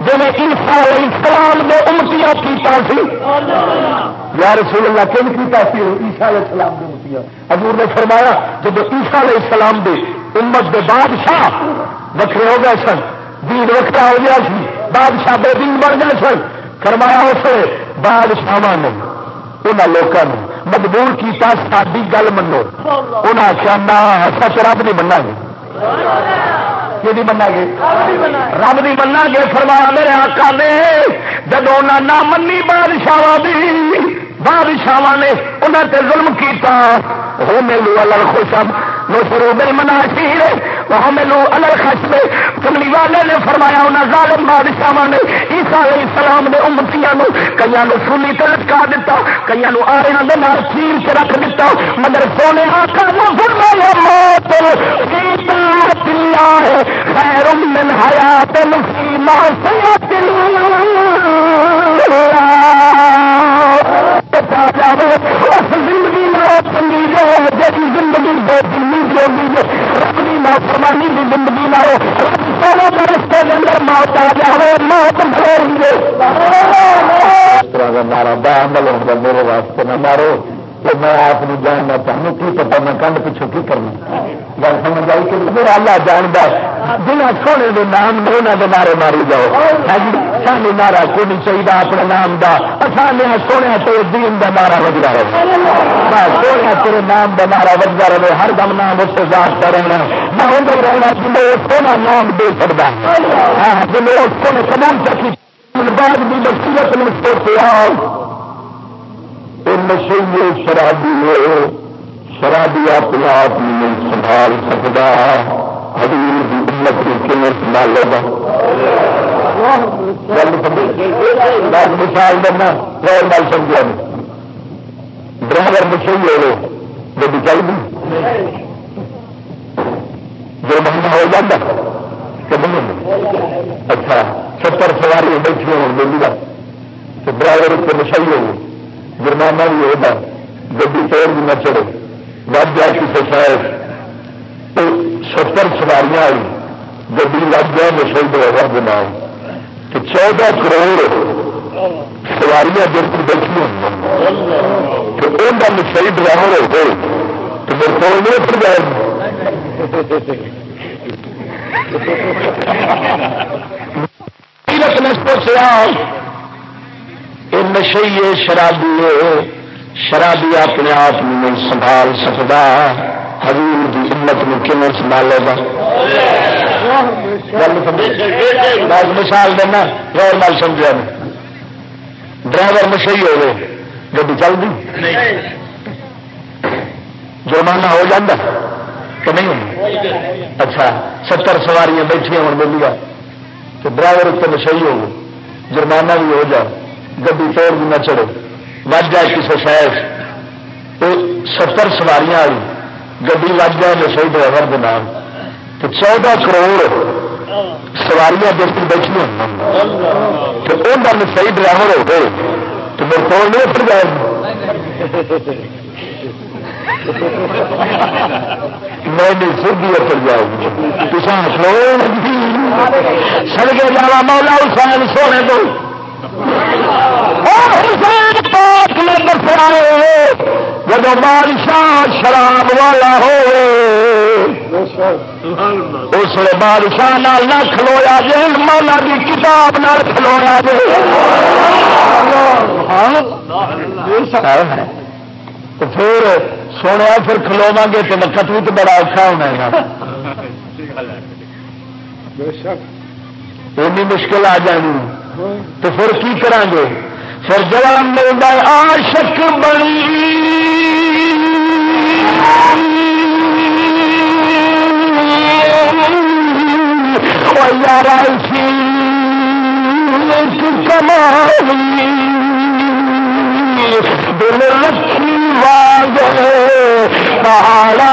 جی عیسا اسلام نے امتیاں کیتا سی۔ یا رسول اللہ، کن کیتا سی؟ عیسا علیہ السلام نے امتیاں۔ حضور نے فرمایا جب عیسا علیہ السلام دے امت دے بادشاہ وکھرے ہو گئے سن، دین وکھرا ہو گیا سی۔ بادشاہ بے دین بن گئے سن۔ فرمایا اس بادشاہ نے انہوں لوگوں مجبور کیتا ساری گل منو انہیں آخیا نہ سچ رب نہیں منا گے کہ منا گے رب نہیں منا گے فرمایا، میرے آقا نے جب انہیں نہ منی بادشاہ دی بادشاہ نے انہوں نے ظلم کیتا۔ وہ میلو الگ خوشم نو شروع بل منا شیر وہ میلو الگ کملی والے نے فرمایا انہیں ظالم بادشاہ نے عیسا علیہ السلام نے امتیاں نو کئی سولی تے لٹکا دیتا کئی آریا کے نال چیر کے رکھ دیتا مگر سونے آخر فرمایا، موت خیر من حیات مسیمہ سیات زندگی نہ چنگی جی زندگی بے دلی جو ربنی نافرمانی کی زندگی نہ ہو سارے رستے کے اندر موت آ جائے موت بھرے بہ عمل ہوگا میرے واسطے نہ مارو۔ تو میں آپ جاننا چاہوں، کی پتا میں کنڈ پیچھو کی کرنا؟ گل سمجھ آئی کہ میرا اللہ جانتا بنا سونے کے نام انہوں کے نعرے ماری جاؤ۔ جی، سانو نعرہ کو نہیں چاہیے اپنے نام کا سانے اچھا، سونے تیرے دین کا نعرہ وجدا رہے سونے تیرے نام کا نعرہ وجدا رہے ہر دم نام اس سے یاد کر رہنا۔ میں اندر رہنا جی سونا نام دے سکتا ہاں جی سونے قبول چکی۔ بعد بھی بصیرت میں سوچے نشے شرابی ہے، شرابی اپنے آپ نہیں سنبھال سکتا۔ حضور کی امت کو کیون سنبھالے گا؟ مثال دینا غیر مال سمجھا نہیں ڈرائیور نشے ہو گی چل گئی جرمانہ ہو جاتا۔ کہ نہیں۔ اچھا ستر سواری بیٹھی ہوں دلی کا ڈرائیور اتنے نشائی ہوگی جرمانہ بھی ہوگا گڈی توڑ بھی نہ چڑے لگ جائے کسی شاید تو ستر سواریاں آئی گڈی لگ جائے نشے ڈرائیور کے نام تو چودہ کروڑ سواریاں جن کی بیٹھی ہوں تو ان کا نشائی ڈرائیور ہو گئے تو میرے کو نہیں پڑ جائے رکھنے سوچا نشے شرابی شرابی اپنے آپ نہیں سنبھال سکتا۔ حضور کی امت میں کیون سنبھالے گا؟ مثال دینا غیر مال سمجھا ڈرائیور نشے ہو گئے گی چل گئی جرمانہ ہو جاتا کہ نہیں ہونا اچھا ستر سواریاں بیٹھیا ہو بولیا تو ڈرائیور اتنے نشے ہو جرمانہ بھی ہو جائے گڈی توڑ بھی نہ چڑھے۔ وج جائے کسی شہر تو ستر سواریاں آئی۔ گڈی وج جائے رسوئی ڈرائیور کے نام۔ تو چودہ کروڑ سواریاں جس بیٹھی تو وہ صحیح ڈرائیور ہو گئے۔ تو میرے کو نہیں اتر جائے میں نہیں سردی اتر جائے گی کسان سڑکے جاوا مولا حسین سونے دو۔ جب بادشاہ شراب والا ہو اس بادشاہ نہ کھلویا جی مولا کی کتاب نہ کھلویا جی تو پھر سونے پھر کھلوا گے تو نقت بھی تو بڑا اچھا ہونا ہے مشکل آ جانی تو پھر کی کریں گے؟ پھر جب ملتا آشک بڑی یار کمالی۔ دل رکھی واگ پہاڑا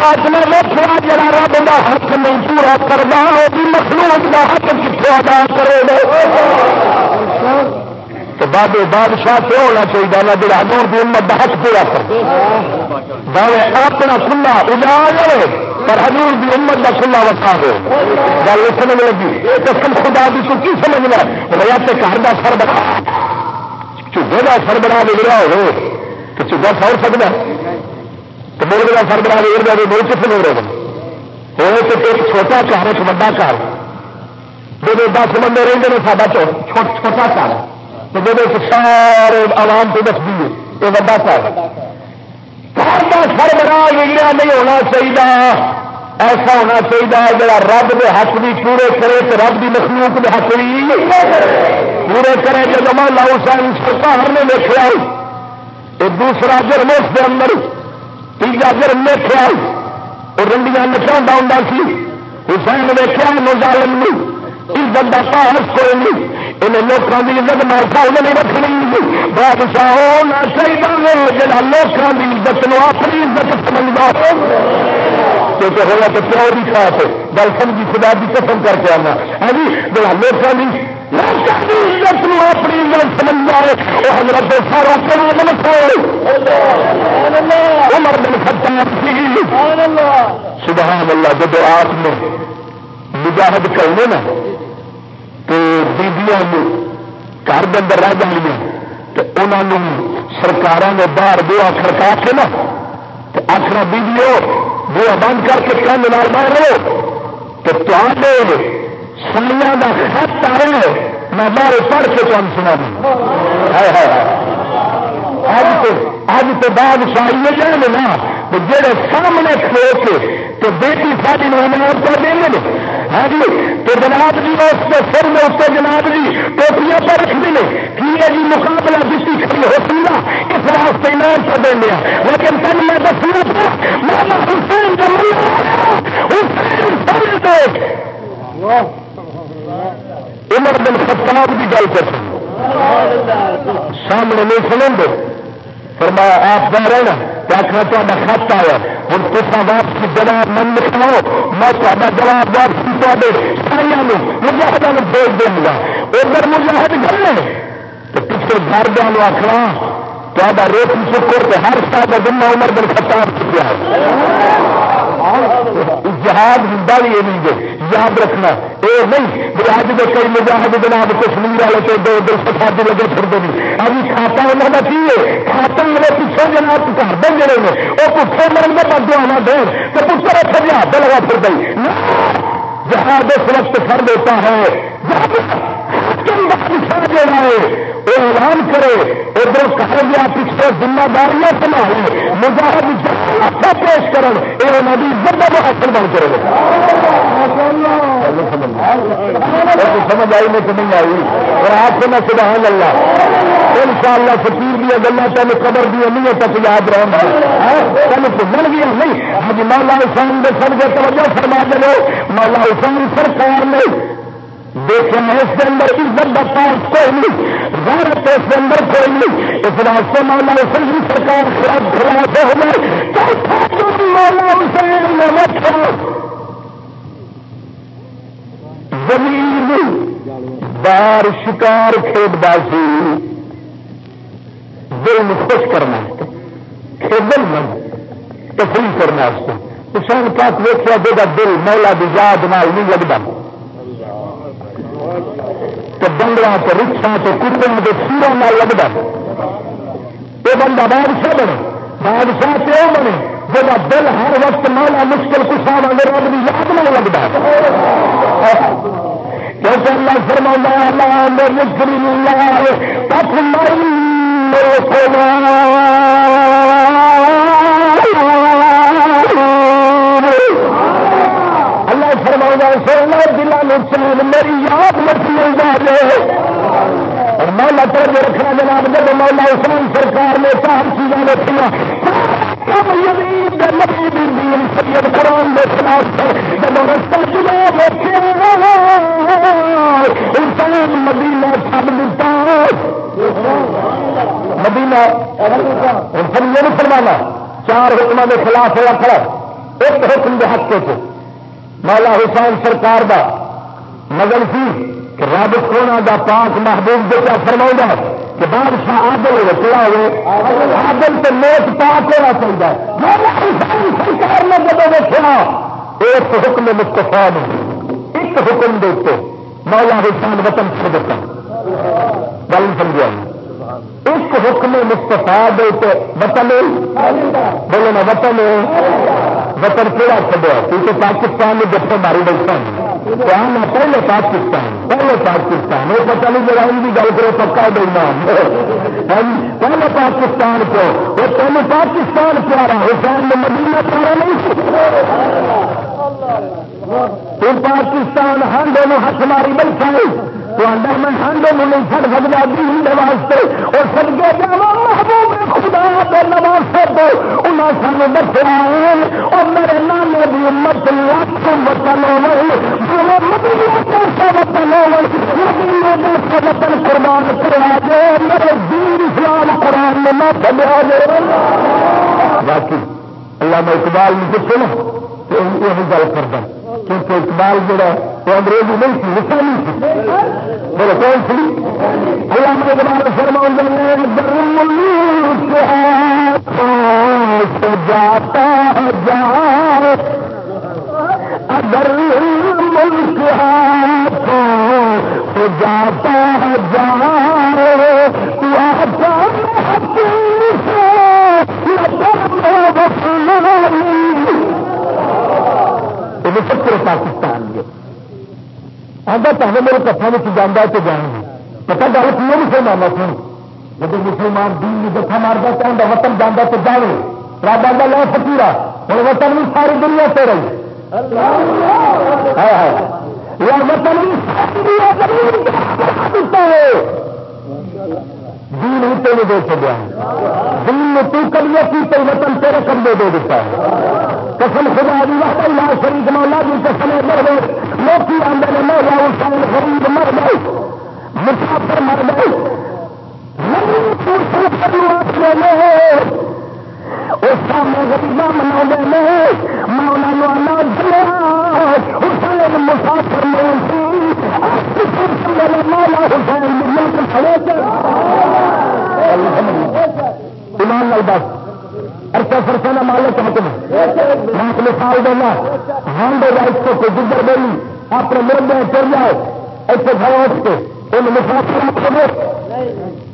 پاک نے ویسا جڑا رب کا حق نہیں پورا کرنا وہ مخلوق کا حق کتنے ادا کرے گا؟ تو بادشاہ کیوں ہونا چاہیے نہ جڑا نور کی امت کا حق پورا کر باوے اپنا کھلا اجاڑ پر حضور کی امت کا کھلا وقا دو گل سمجھ لگی۔ قسم خدا کی تو کی سمجھنا بھیا تو گھر کا سر بنا۔ چوہے کا سر بنا بگڑا ہو۔ تو چوہا سور سکتا تو مرغ کا سر بنا بگڑ دے ملک کتنے ہو۔ رہے ایک چھوٹا گھر ایک وا گھر۔ جب دس بندے رہتے ہیں ساڈا چھوٹا گھر۔ تو جب سارے عوام سے دستی ہے یہ وا گھر۔ سربراہ انڈیا نہیں ہونا چاہیے ایسا ہونا چاہیے جڑا رب کے حق بھی پورے کرے تو رب کی مخلوق کے حق بھی۔ پورے کرے جب مولا حسین سرکار نے دیکھا دوسرا جرم اس کے اندر تیجا جرم دیکھا وہ رنڈیاں نچا ہوں سی۔ حسین دیکھا ظالم نہیں عزت کا پاس کوئی نہیں انہیں لوگوں کی عزت انہیں نہیں رکھنی بادشاہ ہونا چاہیے جہاں لوگوں کی عزت نو اپنی عزت سمجھتا کیونکہ ہوا تو پیو بھی خاص گل سمجھی خدا کی قسم کر کے آنا۔ ہے جی جہاں لوگوں کی عزت نو اپنی عزت سمجھتا ہے وہ حضرت سارا عمر بن خطاب سبحان اللہ۔ جب آپ نے مجاہد کرنے نا تو بیبیاں گھر کے اندر رہ جائیں تو انہوں سرکار نے باہر بوا کھڑکا کے نا تو آخر بیبیو بوا بند کر کے کن لال مار لو تو تے سائیاں کا خط آئے، میں باہر پڑھ کے تم سنا اج تو اج تو بعد شاہی جائیں نا جہے سامنے کھو کے، تو بیٹی ساری انعام کر دیں گے۔ ہاں جی تو جناب جی اس کے سر میں اس کے جناب جی ٹوپیاں پر رکھ دیں کی ہے جی مقابلہ جسی کھڑی ہوتی نا اس واسطے انعام کر دیں گے۔ لیکن تب میں دسنا تھا مولا حسین کا حسین عمر بن خطاب کی گل کر سامنے نہیں سنیں گے۔ فرمایا، آپ جا رہے نا آخر تا خط آیا۔ ہوں تصا واپسی جواب من لکھاؤ میں تا جواب واپسی تے سارا مجاہدوں بھیج دوں گا ادھر مجاہد گلے تو پچھلے گھر دوں آخنا تا روٹی چکر ہر سال کا دن عمر دن خطاب چکیا جہاد ہوں بھی یہ نہیں گے یاد رکھنا۔ یہ نہیں اج کے کئی مجاہد جناب کشمیر والے تو دو دو سفادی لگے پھرتے ہیں ابھی کھاتا انہوں کا کی ہے؟ کھاتا میرے پیچھے جناب گھر دے جڑے نے۔ وہ پٹھے مرن کے بعد آنا دین، تو پتر اتنے جہاد لگا پھر گئی جہاد اس وقت کر دیتا ہے۔ وہ اعلان کرے ادھر کہا گیا پچھلے ذمہ داریاں سنبھالے مجاہد پیش کرن یہ انہوں کی عزت حاصل بن کرے۔ گا سمجھ آئی۔ میں نہیں آئی۔ اور آپ سے میں سبحان اللہ۔ ان شاء اللہ فکیر دیا گلا تین قبر دیا نہیں ہے تک یاد رہنا تین بھول گیا نہیں۔ ہج مولا حسین کے سب کے توجہ فرما دے مولا حسین سرکار نے دیکھیں اس کے اندر عزت کا پاس کوئی نہیں۔ غیرت اس کے اندر کوئی نہیں۔ اس راستے مولا حسین جی سرکار خلاف خلاف ہو گئے۔ مولا حسین جی نے رکھا زمین بار شکار کھیت بازی دل میں خوش کرنا کھیل من تفریح کرنا اس کو۔ کسان پاس ویچیا جا دل مولا بھی یاد نال نہیں لگتا۔ تو بنگلہ تو رکشا تو کتوں کے سوروں نال لگتا یہ بندہ بادشاہ بنے، بادشاہ کیوں بنے جب دل ہر وقت مولا مشکل کسا والے رب کی یاد نہیں لگتا کیونکہ اللہ فرما اللہ میرے ذکر اللہ تک میرے اللہ فرما سونا دلان چین میری یاد مت مل جائے۔ اور مولا رکھنا جناب، جب مولا اسلام سرکار نے چار چیزیں رکھنا کے خلاف جب رستہ انسان مدینہ چھڈ دیتا۔ مدینہ سب یہ نہیں فرمانا، چار حکموں کے خلاف ہوا کھڑا ایک حکم کے حق سے مولا حسین سرکار کا مگر سی کہ رب سونا دا پاک محبوب جو کیا فرما کہ بادشاہ آدل ہوئے پورا ہوئے؟ آدل تو موت پاک ہونا چاہیے۔ مولا حسین سرکار نے جب دیکھا ایک حکم مستفا نے، ایک حکم دیتے مولا حسین وطن چھوڑ دیتا۔ گل سمجھا ایک حکم مستفا دیتے وطن بولے نا، وطن وطن کہڑا چڑیا کیونکہ پاکستان میں جب ماری بیٹھا ہے پہلے پاکستان پہلے پاکستان۔ وہ پتہ نہیں جگہ کی گل کرو، پکا دینا ہاں جی، پہلے پاکستان کو وہ پہلے پاکستان پیارا حسین میں مدینہ پیارا نہیں پاکستان جی، ہر دونوں ہاتھ ماری بیٹھا تو اندر میں ہنڈے میں نہیں چڑ سکتا دین کے واسطے۔ اور سب کے جا محبوب خدا کے نواسے تو انہیں سانو دسیا اور میرے نانے کی امت لاکھ وطن وطن وطن قربان کرا دے، میرے دین اسلام قرآن میں نہ چلیا دے۔ باقی اللہ میں اقبال میں پوچھو نا یہ گل کرتا کیونکہ اقبال جڑا وہ انگریزی نہیں تھی لسانی تھی۔ بولو کون سی اللہ میں اقبال فرما جاتا جا، اگر ملک تو جاتا جا ستر پاکستان کے آتا پہلے میرے کتھا میں جانا تو جان گے پتا گل کی مسلمان سن؟ جب مسلمان دین میں جتھا مارتا چاہتا وطن جانا تو جانے رب آتا لو فکیرا ہوں وطن بھی ساری دنیا سے رہی۔ وطن بھی دین ہی تین دے چلیا دین میں تو کبھی کی وطن تیرے کمبے دے دیتا ہے۔ قسم خدا دی وقت اللہ شریف مولا جی قسم مر گئے۔ لوگ آدھے مولا حسین غریب مر گئے۔ مسافر مر گئے۔ نہیں تو سب سے اس سامنے غریبا منا مولا حسین مسافر مولا حسین دنیا کھڑے ایمان لال بس۔ ارسا فرسا کا مالک حکم میں دینا ہینڈ رائٹ کو کوئی گزر گئی اپنے چل جائے ایسے گھر اٹھ کے ان مسافر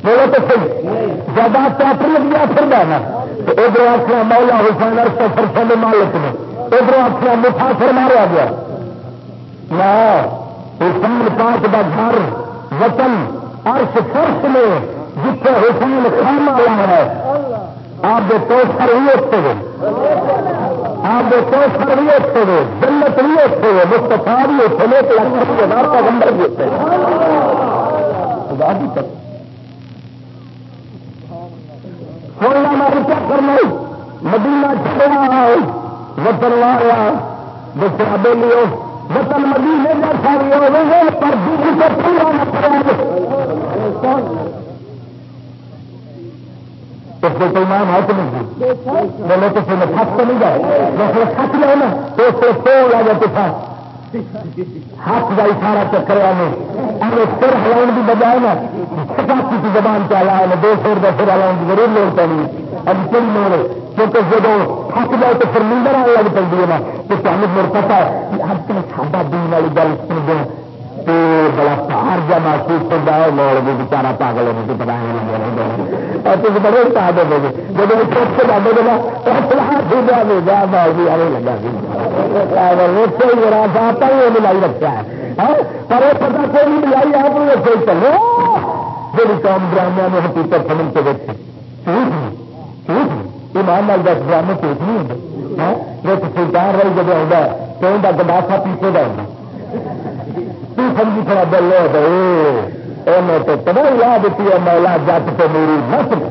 بولو تو صحیح۔ زیادہ تو اپنی پھر جانا ادھر آخر مولا حسین ارسا فرسا مالک نے، ادھر آخر مسافر مارا گیا۔ نہ حسین پاک کا گھر، وطن ارش فرش میں جتنے حسین کھانا لا ہے۔ آپ کے توسر بھی اتنے گئے آپ کے توسر بھی اتنے گئے جنت بھی اتنے گئے مستفا بھی اتنے ایک لاکھ روپئے ہزار کا بھی اتنے سونا میں کیا کرنا مدینہ چڑیا وطن لایا دسیا بولیو، وطن مدینے جیسا بھی ہوگا پر دوسری کو پورا نہ پڑا اس کو کوئی نام ہے کہ نہیں؟ بولے تو پھر تھک تو نہیں جائے جیسے تھک جائے نا۔ تو اس کو سو لا ہاتھ کا اشارہ چکر میں۔ سر کی بجائے نا۔ پچاسی زبان پہ آیا ہے دو سو روپئے سر ہلاؤن کی ضرور لوڑ پڑی اب کوئی لوڑ کیونکہ جب تھک جائے تو پھر نیندر آنے لگ پڑتی ہے نا۔ تو ہمیں میرے پتا ہے کہ اب تک ساڈا دین والی گل سن دیں تو بڑا پہاڑ جا محسوس ہوتا ہے لوڑ بھی بچارا پاگل ہونے کی پتا تم بڑے کہا دے گے جب وہ چوک سے جانے گا ڈوبا بھی گیا بال بھی آنے لگا روٹے میرا جاتا ہی وہ ملائی رکھا ہے۔ ہاں؟ پر وہ پتا کوئی ملائی، آپ وہ کوئی چلو۔ میری قوم ڈرامے میں حقیقت سمجھ کے بیٹھے کوٹ یہ مان ایمان لال دس ڈرامے کوٹ نہیں ہوں ہاں؟ وہ سلطان رائی جب آتا تو ان کا گڈاسا پیچھے کا ہوتا سمجھی تھوڑا بل تو تباہی لا دیتی ہے مولا جٹ تو میری نسل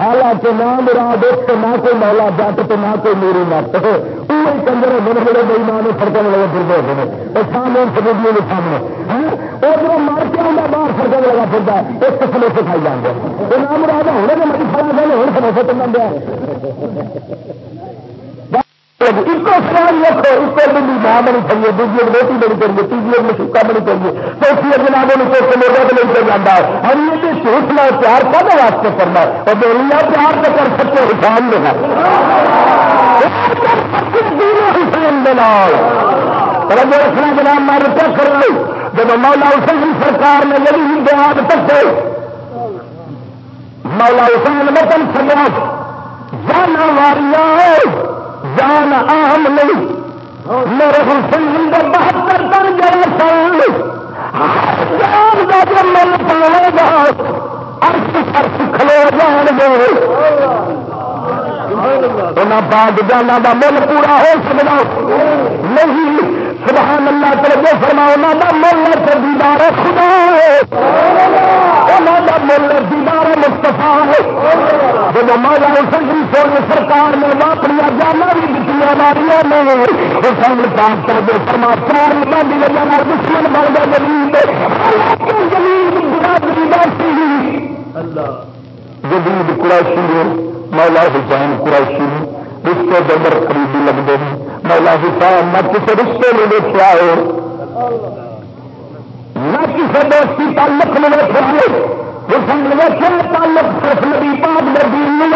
حالانکہ نہ میرا دیکھ تو نہ کوئی مولا جٹ تو نہ کوئی میری نت وہی کنجر بڑے بڑے بڑی ماں سڑکوں لگے پھرتے ہوتے ہیں اور سامنے سبزیوں کے سامنے۔ ہاں؟ ادھر مر کے آتا باہر سڑکوں لگا پھرتا ہے اس قسم سے کھائی جانے وہ نام مراد ہونے کے مری کھانا گئے ہوں سموسے تو دیا ایک سوال رکھو، اس کو بھی ماں بنی چاہیے، دوسری روٹی بنی چاہیے، تیسری میں سکا بنی چاہیے، چوتھی جنابوں نے چوک لوگوں کو لے جانا ہے۔ ہم یہ جھوٹ نہ پیار کا واسطے کرنا ہے اور دنیا پیار تو کر سکتے حسام دینا حسین رکھنا جناب، میں روپیہ کر رہی جب مولا حسین سرکار نے یہی دیہات تک مولا حسین وطن سجا جانا واریاں۔ جان عام نہیں۔ میرے حسین کا بہتر تر گئے سن جان کا جو مل پاؤ گا ارس ارس کھلو جان گے۔ بعد جانا کا مل پورا ہو سکتا نہیں سبحان اللہ چلے فرماؤ کا مل دیدار خدا انہوں کا مل دیدار مستفا ہے۔ جب مالا حسن سونے سرکار نے اپنی جانا بھی دیتی ماریاں نے، حسین پاک کر فرما، چار بند لگا دشمن بن گیا زمین زمین برادری بیٹھی جدید قراشی نے مولا حسین قراشی نے رشتے دندر قریبی لگتے ہیں۔ مولا حسین نہ کسی رشتے میں دیکھا ہے نہ کسی دوستی تعلق میں دیکھا ہے حسین ویسے تعلق صرف نبی پاک میں دین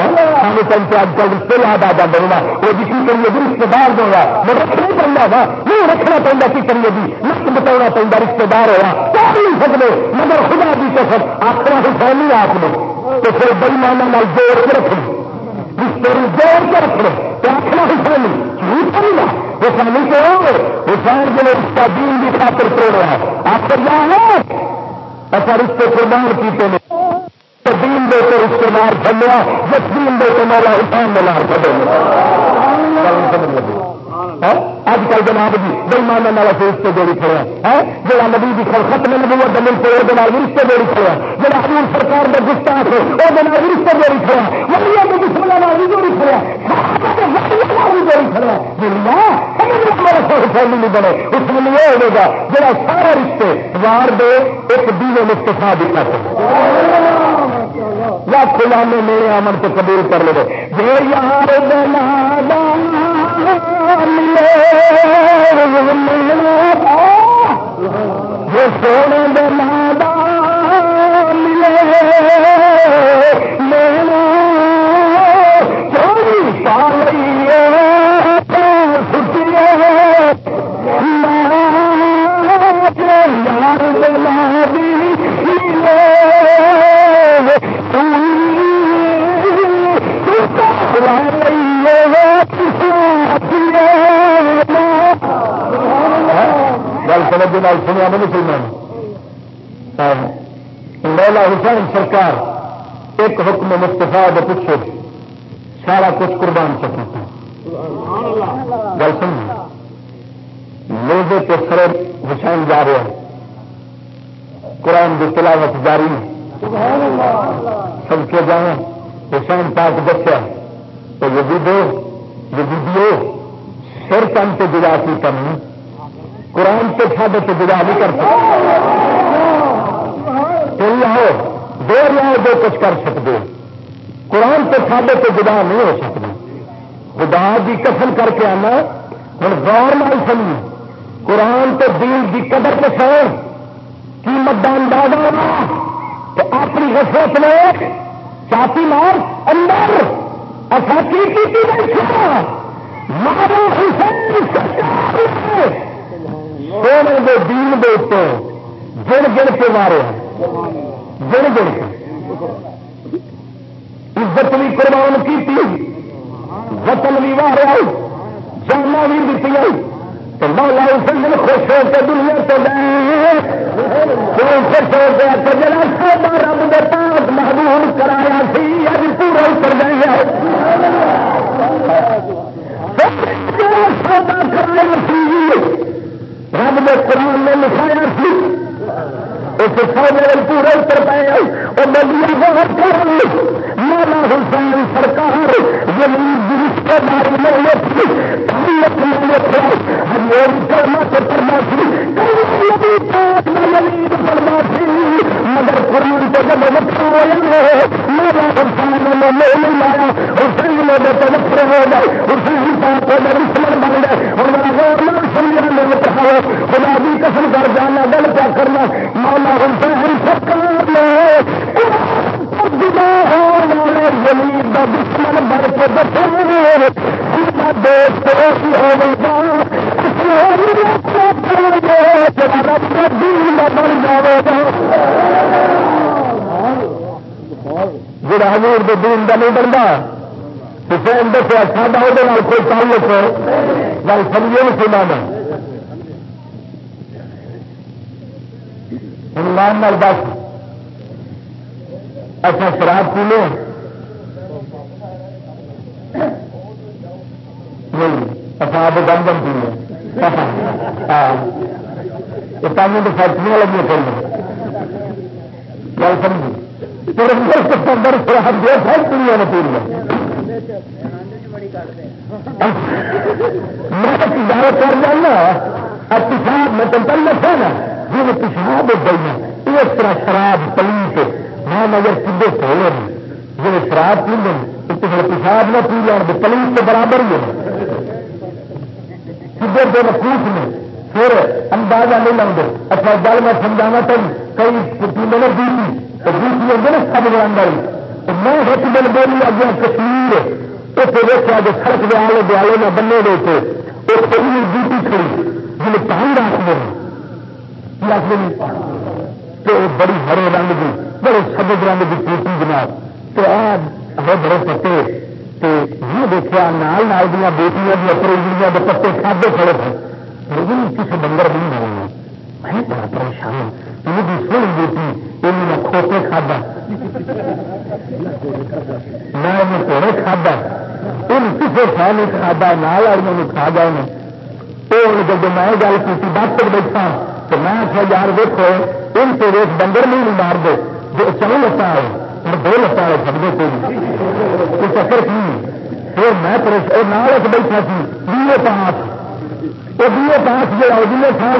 نہیں ہمیں کہیں اج کل رشتے یاد آ جاتے ہیں وہ جس کریے بھی رشتے دار جو ہے، وہ رکھنا پڑتا نا نہیں رکھنا پڑتا کی کریے بھی نقص بتانا پڑتا رشتے دار ہوا کیا نہیں سکتے، مگر خدا کی قسم آخر حسین آپ نے تو پھر بڑی مانا جوڑ کے رکھنا رشتے جوڑ کے رکھنا تو آخر حسین جھوٹ نہیں نا حسین کے حسین جو رشتہ دین کی خاطر توڑ رہا ہے۔ آخر کیا ہے ایسا اچھا، رشتے قربان کیتے ہیں۔ دین دے تو رشتے مار چلیا جس دین دے تو مولا حسین میں مار چلے اج کل جناب جی بےمان والا سے رشتے جوڑی کھڑے ہیں۔ جہاں نبی کی ختم نبوت دمن سے وہ جناب رشتے جوڑی کھڑے ہیں۔ جہاں حضور سرکار کا گستاخ ہے وہ جناب رشتے جوڑی کھڑے ہیں۔ ولییا کے دشمن والی جوڑی کھڑے ہیں۔ جوڑی کھڑے ہیں۔ جی دنیا حسین نہیں بنے۔ اس میں یہ ہوگا جہاں سارا رشتے وار دے، ایک دیوے مستفا دکھا یا لاکھ لانے میرے امن تو قبول کر لے۔ جو یار بنا ملے جو سونے بنا مطلب گل سمجھ سنیا نہیں مسلمان مولا حسین سرکار ایک حکم مستفا کے سارا کچھ قربان چکا گل سمجھ لوگے تو سر حسین جا رہے ہیں۔ قرآن کی تلاوت جاری سب کے جانا حسین پاک دسیا۔ تو یہ ویڈیو سر کم سے جدا کی کم قرآن سے چھاڑے تو جدا نہیں کر سکتے ہو دو رہے جو کچھ کر سکتے قرآن سے چھاڑے تو جدا نہیں ہو سکتے خدا کی قسم کر کے آنا ہوں غور نہ سمجھ قرآن تو دین کی قدر کے سر کی مدان دادا تو اپنی غفلت میں چاپی مار اندر اچھا کی مارو حسین سونے کے دین دے گن گن کے مارے گن گن کے۔ عزت بھی قربان کی وطن بھی مارا جانا بھی دیتی تو مولا حسین خوش ہو کے دنیا تو گئے خوش ہو گیا تو جڑا سودا رب کے پاس محبوب کرایا سی، اج پورا اتر گئے سودا کرایا سی؟ رب نے قرآن نے لکھایا سی۔ اس فائدے پورے اتر پائے اور ملیا بہت کر مولا حسین سرکار زمین رشتے داری میں طبیعت میں لکھا ہم کرنا تو کرنا سی کرنا سی۔ مگر قرآن کو جب لکھا ہوا مولا حسین نے لے نہیں لایا حسین نے تبصرے ہو گئے حسین پاک کو دشمن بن گئے اور سمجھا میں لکھا ہو خدا بھی قسم کر جانا گل کیا کرنا مولا حسین سرکار نے زمین کا دشمن بڑھ کے بچے دوست بن جڑا حضور دے دین کا نہیں بنتا حسین دسیا ساڈا وہ کوئی تعلق گل سمجھے نہیں سنا مان دس اچھا شراب پی لو نہیں اچھا آپ دم دم پی لو ہاں۔ یہ تو فیکٹری لگی پڑ گل سمجھی شراب دو فیکٹری نے پی لیا میں گل کر جانا پیشاب میں تم پہلے لکھا نا۔ جی پیشاب گئی اس طرح شراب پلیت میں مگر کدے کھولے جی شراب پی لیں۔ تو پیشاب نہ پی لین پلیت کے برابر ہی ہے۔ کدے دو نفوس میں پھر اندازہ نہیں لگتے اچھا گل میں سمجھانا تم کئی پیندے نے بیٹی تو بیٹی ہوتے نا سب اندر میں ایک دن بولی اگے کشمیر اسے دیکھا جو سڑک دے آلے دے میں بننے دے تھے۔ اس کو بھی ڈیوٹی کھڑی جن پہنڈ آخر تو بڑی ہرے رنگ کی بڑے سبز رنگ کی ٹوٹی جناب۔ تو آج ہمیں بڑے پتے تو یہ دیکھا، نال نال دیا بیٹیاں دیا پروجیاں کے پتے کھادے کھڑے تھے۔ لیکن کسی بندر نہیں ہوئے میں بڑا پریشان تمہیں بھی سن بیٹی یہ کھوتے کھادا میں تھوڑے کھادا ان کسی شہ نہیں کھا نال والوں کھا گئے جب میں گل کی بس پر بیٹھا، تو میں آخیا، یار دیکھو ان سے ریس ڈنگر نہیں مار دو جو چلو لتا ہے اور دو لتا سمجھے کوئی تو چکر کی؟ پھر میں ایک بیٹھا سی بیے پانچ وہ بیے پانچ جو آؤ جی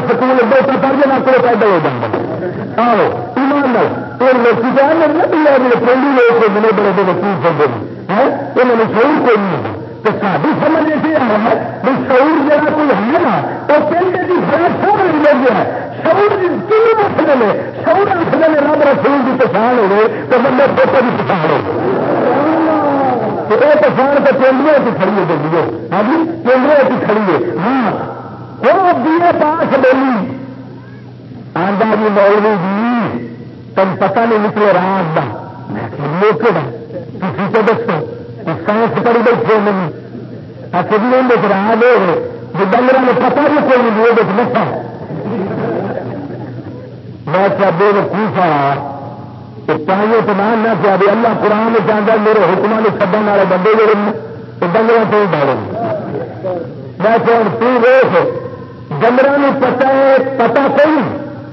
سکول دو تو پڑھ جانا کوئی پیدا ہو جاتا آؤ ایمان اور لوگ پہلی لوگ ملے بڑے بڑے وکیل سمجھے انہوں نے شعور کوئی نہیں تو ساری سمجھ ایسی ہے شعور جہاں کوئی ہے نا کی بڑا سب شعور تین مسئلے میں شعور مسئلے میں رب رسول کی پچھان ہو تو بندے پوتے کی پچھان ہو یہ پچھان تو کیندروں کی کھڑی ہے۔ دیکھیے ہاں جی کیندروں کی کھڑی ہے۔ ہاں وہ بی اے پاس بولی۔ آدھا جی مولوی جی تم پتہ نہیں نکلے رات کا میں کسی کو دسو سائنس پڑھی بیٹھے نہیں آخر بھی جی، اندر راہ دے جو ڈنگر میں پتا بھی کوئی نہیں، وہ نفا میں کیا بے وقوف ہاں۔ تو چاہیے تو مان نہ کیا بھی اللہ قرآن چاہتا میرے حکمان کے سبن والے بندے جڑے تو ڈنگر سے ڈالے میں کیا تو ویس ڈنگر پتا ہے پتا کوئی،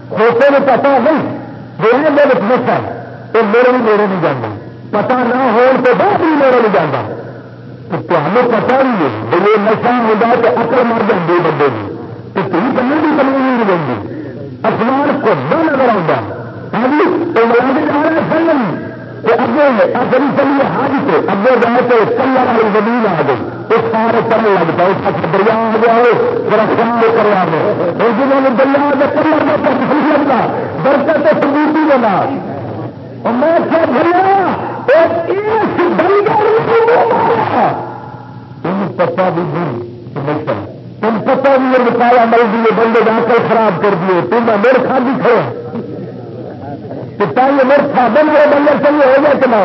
کھوتے میں پتا نہیں جو ہے میرے نفا تو میرے بھی میرے نہیں جانا پتا نہ ہو تو بعد بھی میرے نہیں جانا تو تمہیں پتا نہیں ہے یہ نشا ہوتا تو اکڑ مر جاتے بندے کی تو تم کمی بھی کمی نہیں بنتی اخبار کو نہ نظر آتا ہاں جی تو ملازم آ رہا ہے؟ سنگم تو اگے اگلی چلیے حاج سے اگے جائے تو کلا والی زمین آ گئی تو سارے کرنے لگتا ہے اس کا دریا آ گیا ہو۔ ذرا خیال کروا دو اور جنہوں نے دریا آ گیا کلر میں پتہ لگتا برکت سبوتی کے نام اور میں کیا بھیا پتا بھی تم پتا بھی یہ نکالا مل دیے بندے جا کر خراب کر دیے تم میں میرے کھا بھی کھڑے پتا یہ میرے کھادے میرے بندے چلیے، ہو جائے کہ نہ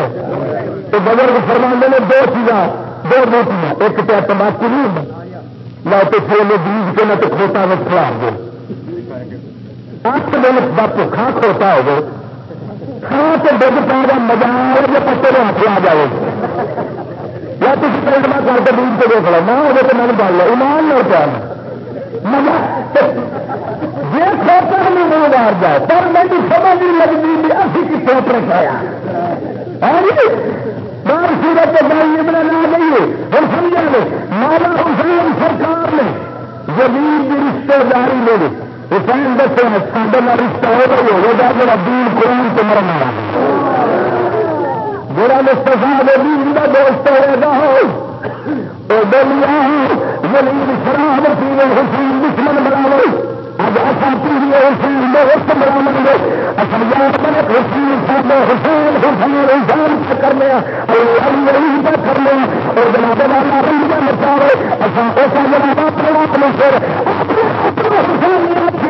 تو بزرگ فرمانے نے دو چیزاں، دو روٹیاں، ایک تو تمباکو نہیں ہوتا، نہ تو پھر میں بیج کے نہ تو کھوتا میں کھلا دو آٹھ دن باپ کھا کھوتا ہوگا۔ کھانا تو دھد پا کا مزہ آئے گا پتے میں ہاتھ آ جائے یا تھی پینٹ میں کر کے بیج کو دیکھ لو نہ وہ تو میں جی نے پال لو ایمان نہ کیا؟ مزہ جی کھوتا نہیں منہ مار جائے پر میری سمجھ نہیں لگتی بھی ابھی کتنے پر کھایا ہاں جی؟ بار سورت کے بھائی ابن نہ گئی ہم سمجھا گے مولا حسین سرکار نے زمین کی رشتے داری لے حسین دسے ساڈے رشتہ ہو گئی ہوگا جا دین قرآن سے مرن آیا جڑا مستفا دین کا دوست ہوئے گا وہ بولیا زمین شراب پینے حسین دشمن بناو اب ایسا پیڑھی حسین دوست برامد گے اصل یاد حسین سب حسین حسین حسین کرنے۔ علی کرنے۔ اور جناب والا رنگ بچاؤ اصل ایسا جناب اپنے آپ میں سر اپنے حسین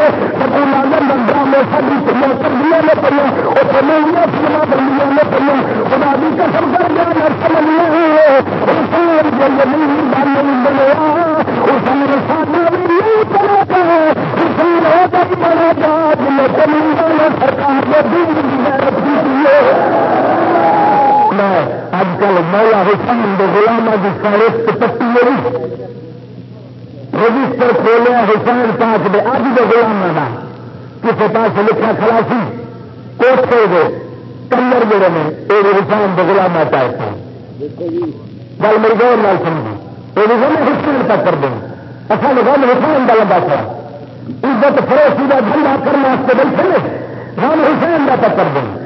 ہے. سکون میں ساری میں پڑھیا اتنے مہنگی میں پڑھیا خدا بھی کی غیرت پٹی میری رجسٹر کھولیا حسین پاک دے اج دے غلام نہ کسی پاس لکھا خلاسی کوٹے دے کلر جڑے نے یہ حسین دے غلام ٹائپ گل میری گور نال سمجھی یہ گل حسین تک کر دیں۔ اصل گل حسین کا لگا تھا عزت فروشی کا دھندا کرنے بیٹھے ہم حسین کا تک دیں۔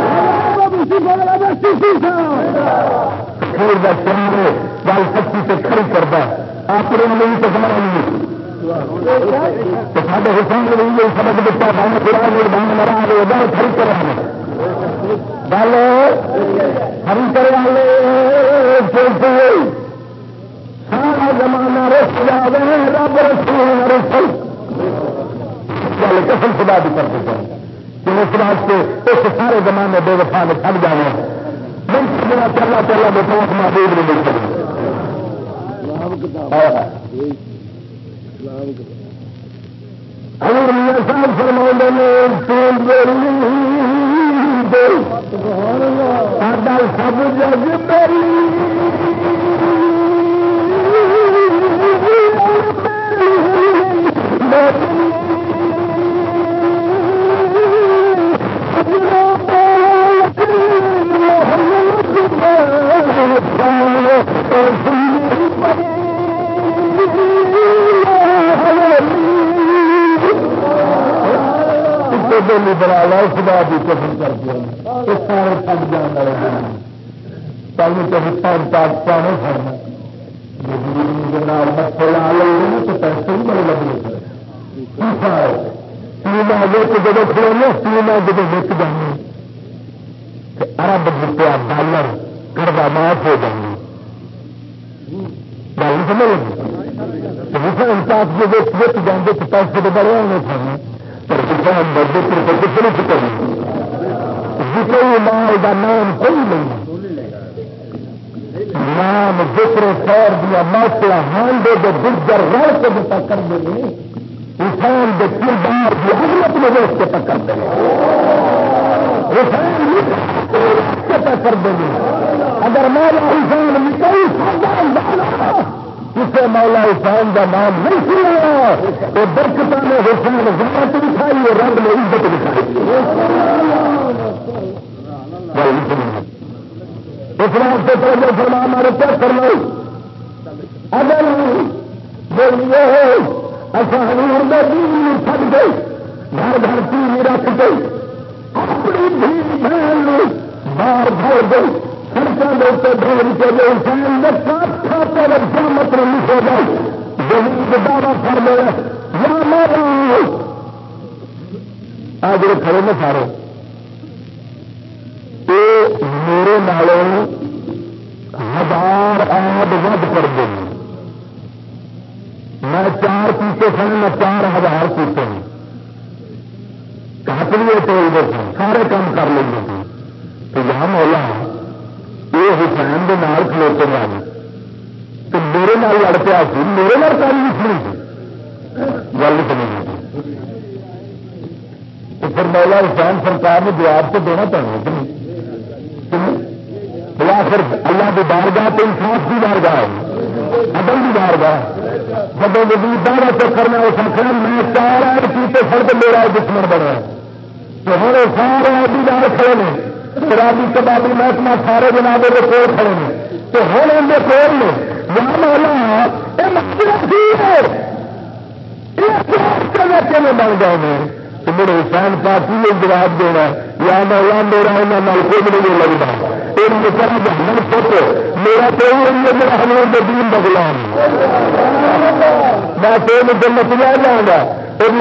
پھر چندے گل سچی سے کھڑی کرتا ہے اپنے لیے تو سمجھ سارے حسین نے یہ دیتا بند پھر بند مرا رہے گا کھڑی کر رہے گل ہری کرے چلتے سارا زمانہ رس جاوے، رب رسول رسول۔ گل قسم خدا بھی کر دیتا تو اس واسطے اس سارے زمانے بے وفا میں تھک جانا بنا چلا چلا بے پوچھ محبوب نہیں مل سکتے سب جگ بیری برال ہے خدا ہیں کل میں کہیں پانچ پاکستان ہے فرما مزدوری آ لیں تو پیسے بھی بڑے لگے چین آ گئے جب کھلونے چین جب وک جانے ارب روپیہ ڈالر قرضہ معاف ہو جائیں گے۔ گل سمجھ لگی؟ انصاف جو ویچ جائیں گے تو پیسے تو بڑے ہونے تھے پر جتنا ہم بدے کتنے چکے ذکر مال کا نام کوئی نہیں نام ذکر خیر دیا مسئلہ ہانڈے جو گرجر رڑ کے کر دیں حسین کے کردار کی عظمت میں دیکھ کے تک کرتے حسین کے تک کر دیں گے اگر مولا حسین نکائی اسے مولا حسین کا نام نہیں سنا تو برکت نے حسین ضرورت دکھائی اور رنگ میں عزت دکھائی۔ اس واسطے پہلے فرما ہمارے کیا کرنا اگر بولیے اصل ہزار میں دین سد گئی گھر گھر تین رکھ گئی اپنی دھی بہن باہر گھر گئی سڑکوں کے اتنے ڈھیر کے گئے حسین نے کافا پر جامت میں لکھے گئے جہید دعویٰ کر گیا یا میرا آج کھڑے میں سارے۔ میرے نالوں ہزار آد ود کر دیں۔ میں چار پیتے سن، میں چار ہزار پیتے ہیں۔ کاپڑیے تو ادھر سن سارے کام کر لیں گے تو یہاں مولا، یہ حسین کے نال کھلوتے والے تو میرے نال لڑ پیا سی، میرے نال کاری نہیں سنی تھی۔ گل سنی تھی۔ تو پھر مولا حسین سرکار نے جواب تو دینا پڑنا بلا پھر اللہ کے بار گاہ تو انصاف کی بار گاہ ہے۔ عدل کی بار بارگاہ جب وزیر سے کرنا اس نے میں چار ایڈ پیتے میرا دشمن بنا تو ہر سارے آدمی دار کھڑے نے شرابی، کبابی، محکمہ سارے جناب کے کول کھڑے نے تو ہر ان کے کول نے بن گئے ہیں؟ تو میرے حسین پاس نے جواب دینا یا میرا انہوں نہیں لگتا۔ ان کو طرح سوچو میرا تو میرا ہم دین بدلام میں تو جنت لے جاؤں گا، اور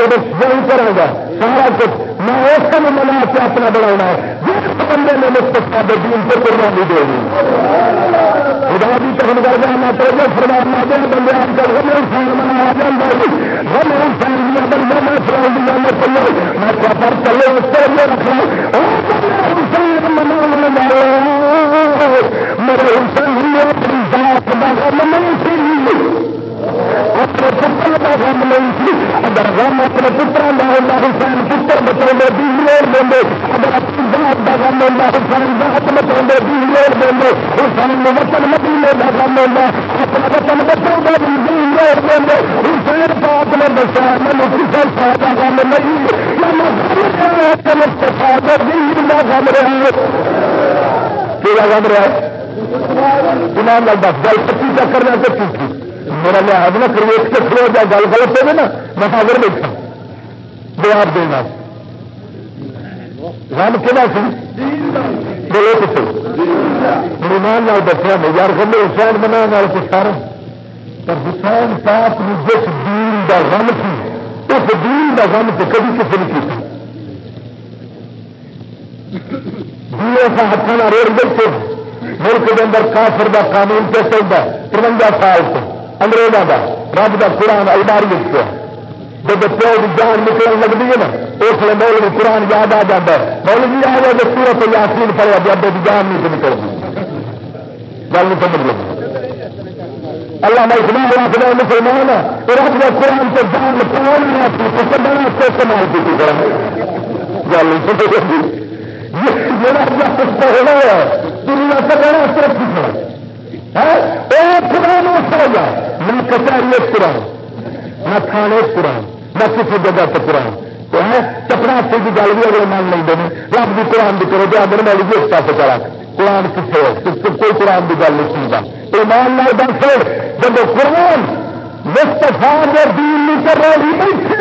کروں گا۔ سارا کچھ میں اس کو منا کے اپنا بنا جس بندے نے مستقبل دین سے قربانی دے دی خدا بھی کر گیا میں تو جو بندے آپ کا انسان منا انسان دیا میں دیا میں چلو میں کیا پر چلے اس کو رکھنا میرے حسین اپنی ذات کا غم نہیں سی اپنے پتر کا غم نہیں سی اگر غم اپنے پتر کا ہوتا حسین پتر بچوں میں بھی لوڑ دیں گے اگر اپنی ذات کا غم ہوتا حسین ذات بچوں میں بھی لوڑ دیں گے حسین میں وطن مدینے کا غم ہوتا۔ اپنا وطن بچوں میں بھی لوڑ دیں گے حسین پاک نے بچا میں کسی شاہ کا غم نہیں۔ میں مستفا دین غم رہے کیا غم رہا؟ ہے ایمان لگتا گل پچی کا کرنا تو ٹوٹی میرا لحاظ نہ کرو اس کے کھلو جائے گل غلط ہوگی نا، میں حاضر بیٹھا۔ جواب دینا۔ رن کہنا سی بولو کچھ ایمان لال دسیا میں، یار گلے حسین بنا کچھ سارا پر حسین پاپ جس دین کا غم سی اس دین کا غم تو کبھی کسی نے کیا جی ہاتھوں روڈ بیٹھے ملک کے اندر کافر کا قانون پہ چلتا ترونجا سال سے انگریزوں کا رب کا قرآن الماری پہ جب پیو کی جان نکلنے لگتی ہے نا اس لیے مول بھی قرآن یاد آ جاتا ہے مول بھی آ جائے تو سورت یاسین پڑے جب کی جان نہیں نکلتی گل نہیں سمجھ لگی اللہ میں اتنا رکھنا مسلمان تو رب کا قرآن سے جان نکلنا نہیں آتی اس سے بڑا نکالنا استعمال کی گل نہیں سمجھ لگی میرا ہونا ہے دنیا سے بڑا صرف خدا نہ سر نہ کچہری قرآن، نہ تھانے قرآن، نہ کسی جگہ سے قرآن۔ تو ہے، چپڑا کی گل بھی اگلے مان لیں گے رب بھی قرآن بھی کرو تو اگر والی بھی اس پاس کرا قرآن کتنے کوئی قرآن کی گل نہیں سنتا ایمان لال دس جب قرآن مستفا جو دین نہیں کر رہے بیٹھے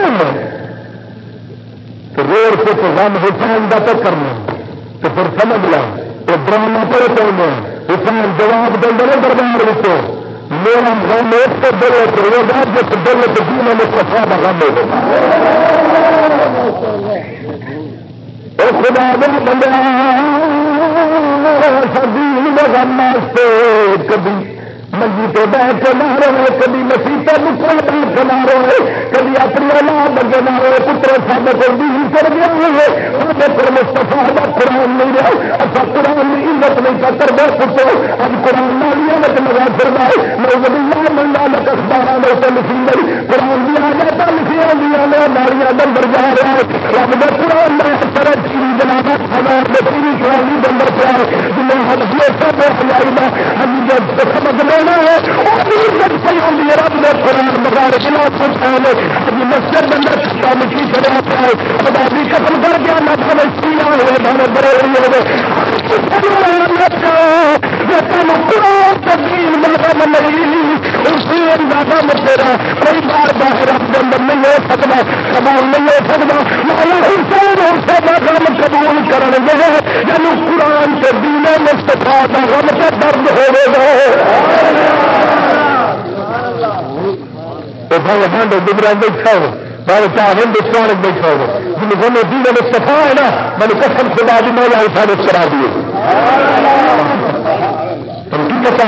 تو روڈ سے تو غم حسین کا تو کرنا۔ تو پھر سمجھ لیں تو ڈرامہ پڑے پہنے حسین جواب دل دربار بچوں میرا غم ایک تو دل ہوگا جس دل کے دین میں سفا کا غم ہوگا۔ خدا دل بندہ سبھی غم واسطے کبھی منجی تو بیٹھ کے نہ رہے کبھی مسیح مکر بیٹھ کے نہ رہے کبھی اپنی اولاد لگے نہ رہے پتر سب کو دین کر گیا ہے پر مستفا کا قرآن نہیں رہا۔ اچھا قرآن کی عزت نہیں کر کر بہت پتر اب قرآن نالیاں میں لگا کر رہا ہے میں وزیر منڈا میں اخبار میں تو لکھی گئی۔ قرآن بھی آ جاتا لکھی آدیا میں نالیاں اندر جا رہا ہے رب نے قرآن میں طرح چیری جناب ہزار میں پوری قرآن اندر پہ آئے جنہیں ہر سب ہزار میں ہم جب سمجھ لیں رب نے بغیر بنا سکتا ہے ابھی مسجد کام کی ہے کر گیا نہ ہوئے بڑے بڑے ہوئے قرآن تبدیل نہیں اسی اندازہ میں تیرا کوئی بار باہر آپ کے اندر نہیں ہو سکتا، قبول نہیں ہو سکتا۔ مولا حسین اسے غم قبول کرنے گے یعنی قرآن کے دین مستفا کا غم کا درد ہو گئے بیٹھا ہو میں چاہ بیٹھا ہو جن کو دین مستفا ہے نا میں نے قسم خدا دی میں سارے کرا دیے کی پتا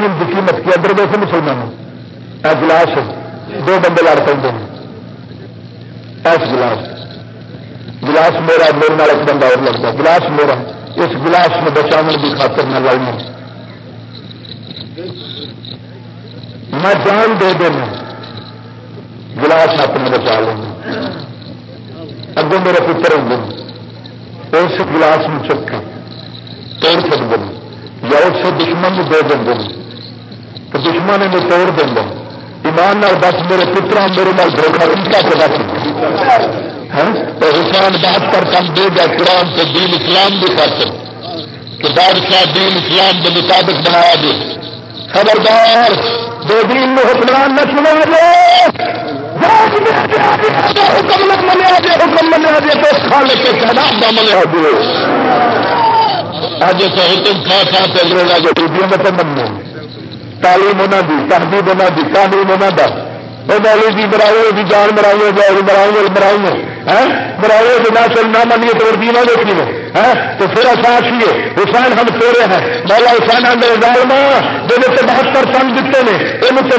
دین کی قیمت کی ادھر ویسے مسلمانوں۔ اے گلاس دو بندے لڑ پہ ایس گلاس۔ گلاس میرا میرے نال ایک بندہ اور لگتا گلاس میرا۔ اس گلاس میں بچاؤ کی خاطر میں لڑنا۔ میں جان دے دینا۔ گلاس اپنے بچا لینا۔ اگوں میرے پتر ہوں۔ اس گلاس میں چکا توڑ سکتے یا اس سے دشمن دے دیں۔ تو دشمن نے توڑ دیں ایمان بس میرے پترا میرے نال دھوکھا ان کا پتا ہاں؟ حسین بات کر کم دے گا قرآن سے دین اسلام بھی خاطر کہ بادشاہ دین اسلام کے مطابق بنایا دے خبردار، دو دین میں حکمران نہ سنا دے حکم نہ منیا دے حکم منیا دے تو کھانے کے تعداد کا منیا دے اج سے حکم کھا کھا کے لوگ جو بیبیوں میں تو من تعلیم انہوں کی تہذیب انہوں کی قانون انہوں کا مولوی جی بھی جان برائی جائے برائی برائی نہ چل نہ تو دینا دیکھی میں ہاں؟ تو پھر احساس حسین ہم توڑے ہیں۔ مولا حسین آدھے ظالم جب تو بہتر تن دیتے ہیں۔ یہ تو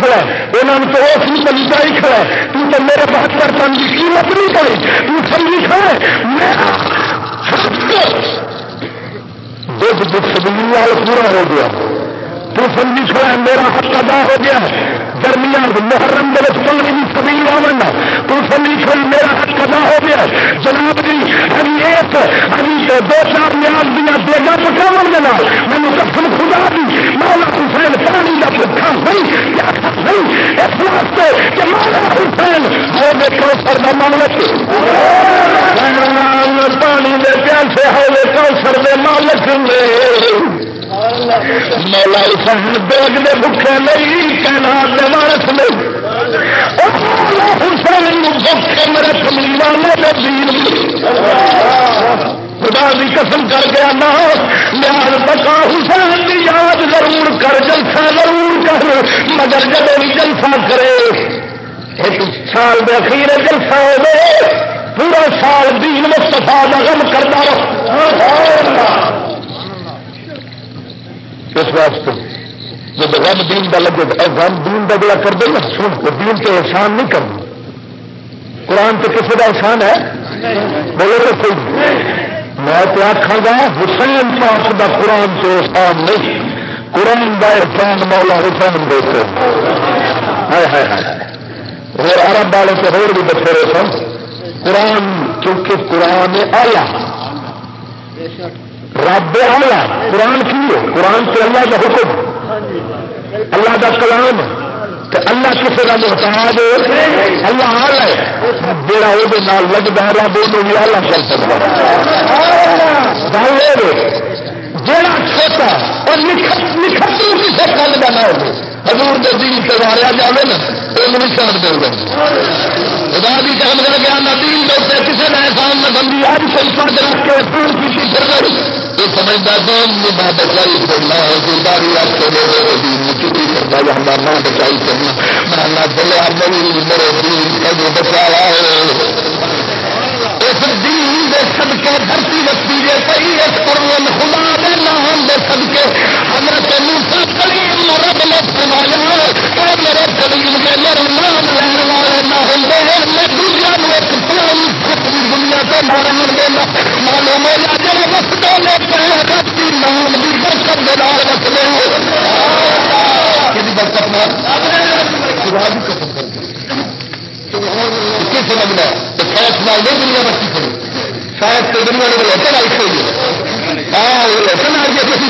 کھڑا ہے۔ انہوں تو اس کی ہی کھڑا ہے۔ تو تو میرے بہتر تن کی قیمت نہیں پڑی۔ تو سمجھی کھڑا دکھ دکھ پورا ہو گیا۔ تو سمجھی کھڑا میرا حق ادا ہو گیا ہے۔ گرمیاں محرم دے پنگڑی کی سبھی آنا تو سمجھ کوئی میرا حق ادا ہو گیا جناب جی ہم ایک ہم دو چار نیاز دیا بیگا پکاو کے نام مینو قسم خدا دی، مولا حسین پانی کا پکا نہیں یا نہیں اس واسطے کہ مولا حسین ہو گئے کوثر کا مالک پانی دے پیاسے ہو گئے کوثر دے مالک نے مولا حسین بیگ میں بکے نہیں کہنا وارس نہیں مولا حسین بکے میرے کملی والے دین۔ خدا بھی قسم کر گیا نا یاد بکا حسین کی یاد ضرور کر، جلسہ ضرور کر، مگر جب بھی جلسہ کرے، ایک سال میں اخیر جلسہ ہو پورا سال دین مستفا غم کرتا رہو۔ اس واسطے جب غم دین کا لگے غم دین کا جڑا کر دے نا، سن دین کے احسان نہیں کرنا۔ قرآن تو کسی کا احسان ہے؟ بولے تو کوئی میں تو آخا گا، حسین پاک کا قرآن تو احسان نہیں۔ قرآن کا احسان مولا حسین دیتے اور عرب والے تو ہو بھی بچے سن۔ قرآن کیونکہ قرآن آیا۔ رب آیا قرآن کی ہے، قرآن سے اللہ کا حکم۔ اللہ کا کلام۔ اللہ کسی کا محتاج اللہ آل ہے۔ جڑا وہ لگتا ہے رب وہ بھی آلہ کر سکتا جڑا چھوٹا اور کسی کل کا نہ ہو حضور دین سے ماریا جائے نا وہ نہیں چھوڑ دے گا خدا بھی کام کر گیا نہ دین دے کسی نے احسان نہ بندی، آج کوئی پرد رکھ کے پور کی پھر گئی یہ سمجھتا کون نہ بچائی کرنا ہے دلداری آپ کو میرے دین چٹی کرتا ہے ہمارا نہ بچائی کرنا۔ میں نہ چلے میری میرے دین کا جو بچایا ہے۔ اس دین دے صدقے، دھرتی وستی جے پئی اس قرآن خدا دے نام دے صدقے۔ حضرت موسی کلیم رب نے فرمایا، اے میرے کلیم کے میرے نام لینے والے نہ ہوندے، میں دنیا میں ایک پلان قوم دنیا سے مارن دینا معلوم ہے جب وسطے نے کہا رب نام دی برکت دے نال وسدے کدی برکت نال؟ خدا دی قسم کر کے۔ سمجھنا تو نہیں دنیا بچی کھڑی سائنس تو دنیا نے لوٹن آئی کھڑی ہاں لوٹن آ گیا کسی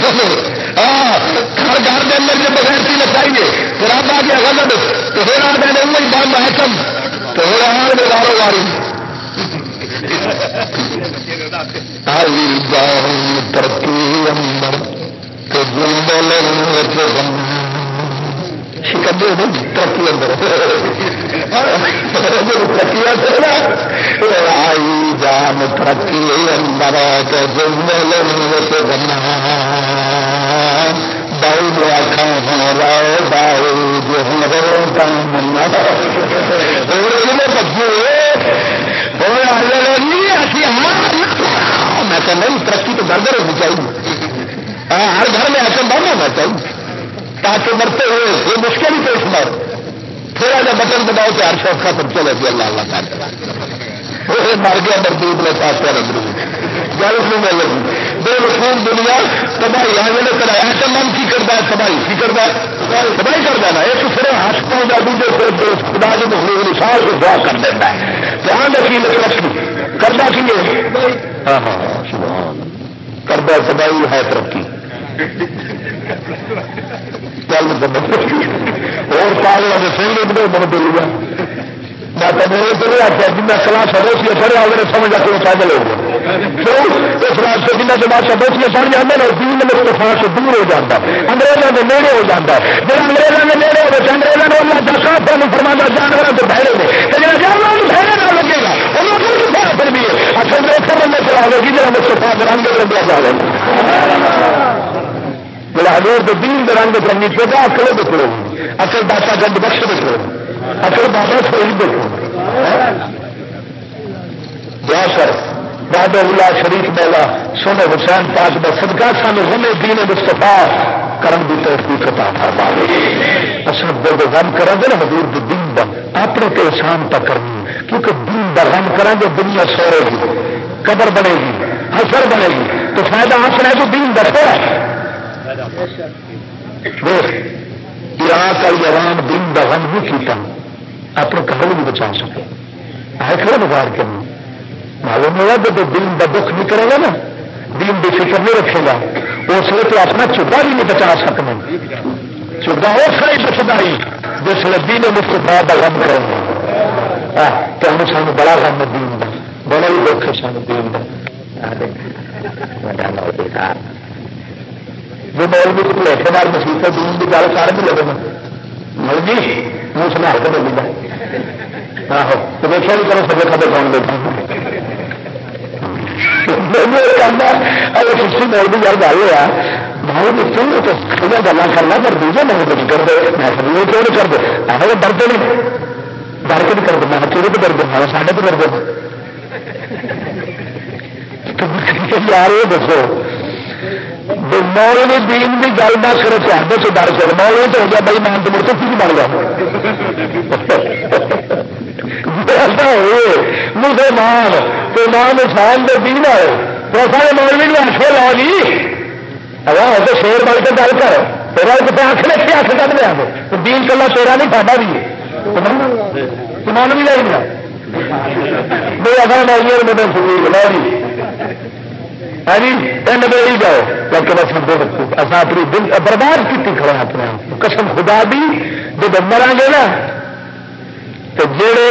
ہاں ہر گھر کے اندر جب بغیر سی لگائیے پھر آ گیا غلط تو پھر آ گئے وہی بند ہے کم تو پھر آ گئے بارو باری ترقی اندر تو شکندے ترقی اندر آئی جان ترقی اندر تو بنا بائی آخا بائی جو منا میں کہ نہیں ترقی تو گھر گھر ہونی چاہیے۔ ہاں، ہر گھر میں ایسا بند ہونا چاہیے۔ تاکہ مرتے ہوئے کوئی مشکل ہی پیش مار تھوڑا جا بٹن دباؤ کہ ہر شوق ختم چلے گی، اللہ اللہ تعالیٰ۔ مر گیا، مردود نے پاس کر گل اس میں مل بے وقوف دنیا، تباہی۔ آ جائے کرا ایسا من کی کرتا ہے؟ تباہی کی کرتا ہے؟ تباہی کرتا ہے ایک صرف ہسپتال کا دوسرے صرف دوست، خدا کے مخلوق نشان کو دعا کر دیتا ہے۔ دھیان رکھیے ترقی کرنا کی ہاں ہاں, ہاں، کرتا تباہی ہے ترقی۔ چل اور پاگل کے سن لے بڑے دل گیا میں تو میرے تو نہیں آخیا جن کلاس سدوسی پڑھیا ہوگا سمجھ آ کے پیدل ہو اس راستے جنہ کے سدوسی پڑھ جاتے ہیں دین مستفا سے دور ہو جاتا ہے انگریزوں کے نیڑے ہو جاتا ہے جب انگریزوں کے نیڑے ہو جائے انگریزوں نے اللہ کا کافر نہیں جانوروں کے بہرے میں جب جانوروں کے بہرے نہ لگے گا انہوں پھر بھی اصل میں ایسے بندے چلا گے جنہیں مستفا رنگ لگا جا رہے بلا حضور کے دین کے رنگ رنگی پہ اکڑے دکھو اکل داتا گنج بخش دکھو اصل بابا سوئی دیکھو دعا کر بابا اللہ شریف مولا سونے حسین پاک کا صدقہ سانو ہمیں دین مستفا کرن دی توفیق عطا فرما اصل جب غم کریں گے نا حضور دی دین دا اپنے تے احسان تا کرنی کیونکہ دین دا غم کریں گے دنیا سورے گی قبر بنے گی حسر بنے گی تو فائدہ اپنا ہے تو دین دا ہے عراق کا عوام دین دا غم نہیں کیتا، اپنے گھر بھی بچا سکے۔ ہے کھڑے بغیر کے معلوم ہوا جب دین کا دکھ نہیں کرے گا نا، دین کی فکر نہیں رکھے گا اس لیے تو اپنا چوبا بھی نہیں بچا سکتے چوبا وہ ساری بچداری جس لیے دین مستفا کا غم کریں گے کہ ہم سانو بڑا غم دین کا؟ بڑا ہی دکھ ہے سانو دین کا۔ جو مولوی کو لے نال مسیح دین کی گل کر بھی لگے مولوی منہ سنبھال کے ملے آہو، تو دیکھا بھی کرو سب کھبے کون دیکھا سسٹی مول بھی یار گل ہوا بھائی دیکھیں تو خدا گلا کرنا پر دوجے میں کچھ کر دے میں کیوں نہیں کر دے آہو ڈرتے نہیں۔ ڈر کے نہیں کر دے میں کہڑے تو ڈر دے ہاں، ساڈے تو ڈر دے یار، یہ دسو مولوی دین کی گل نہ کرے چاہتے سے ڈر کر مولوی تو ہو گیا بھائی میں تو مڑ تو بن گیا مسلمان تو امام انسان کے دین آئے تو سارے مولوی نے آخر لا جی اگر تو شیر بل کے گل کر تیرا کتنے آخ رکھے آخ کر لیا تو دین کلا تیرا نہیں ساڈا بھی ہے ایمان بھی لائی گا میرا گھر آئیے میرے سکول لا جی ہاں جی نبیڑی جاؤ۔ لیکن اصل اپنی دل برباد کی کھڑے اپنے آپ قسم خدا دی، جب مرا گے نا، تو جڑے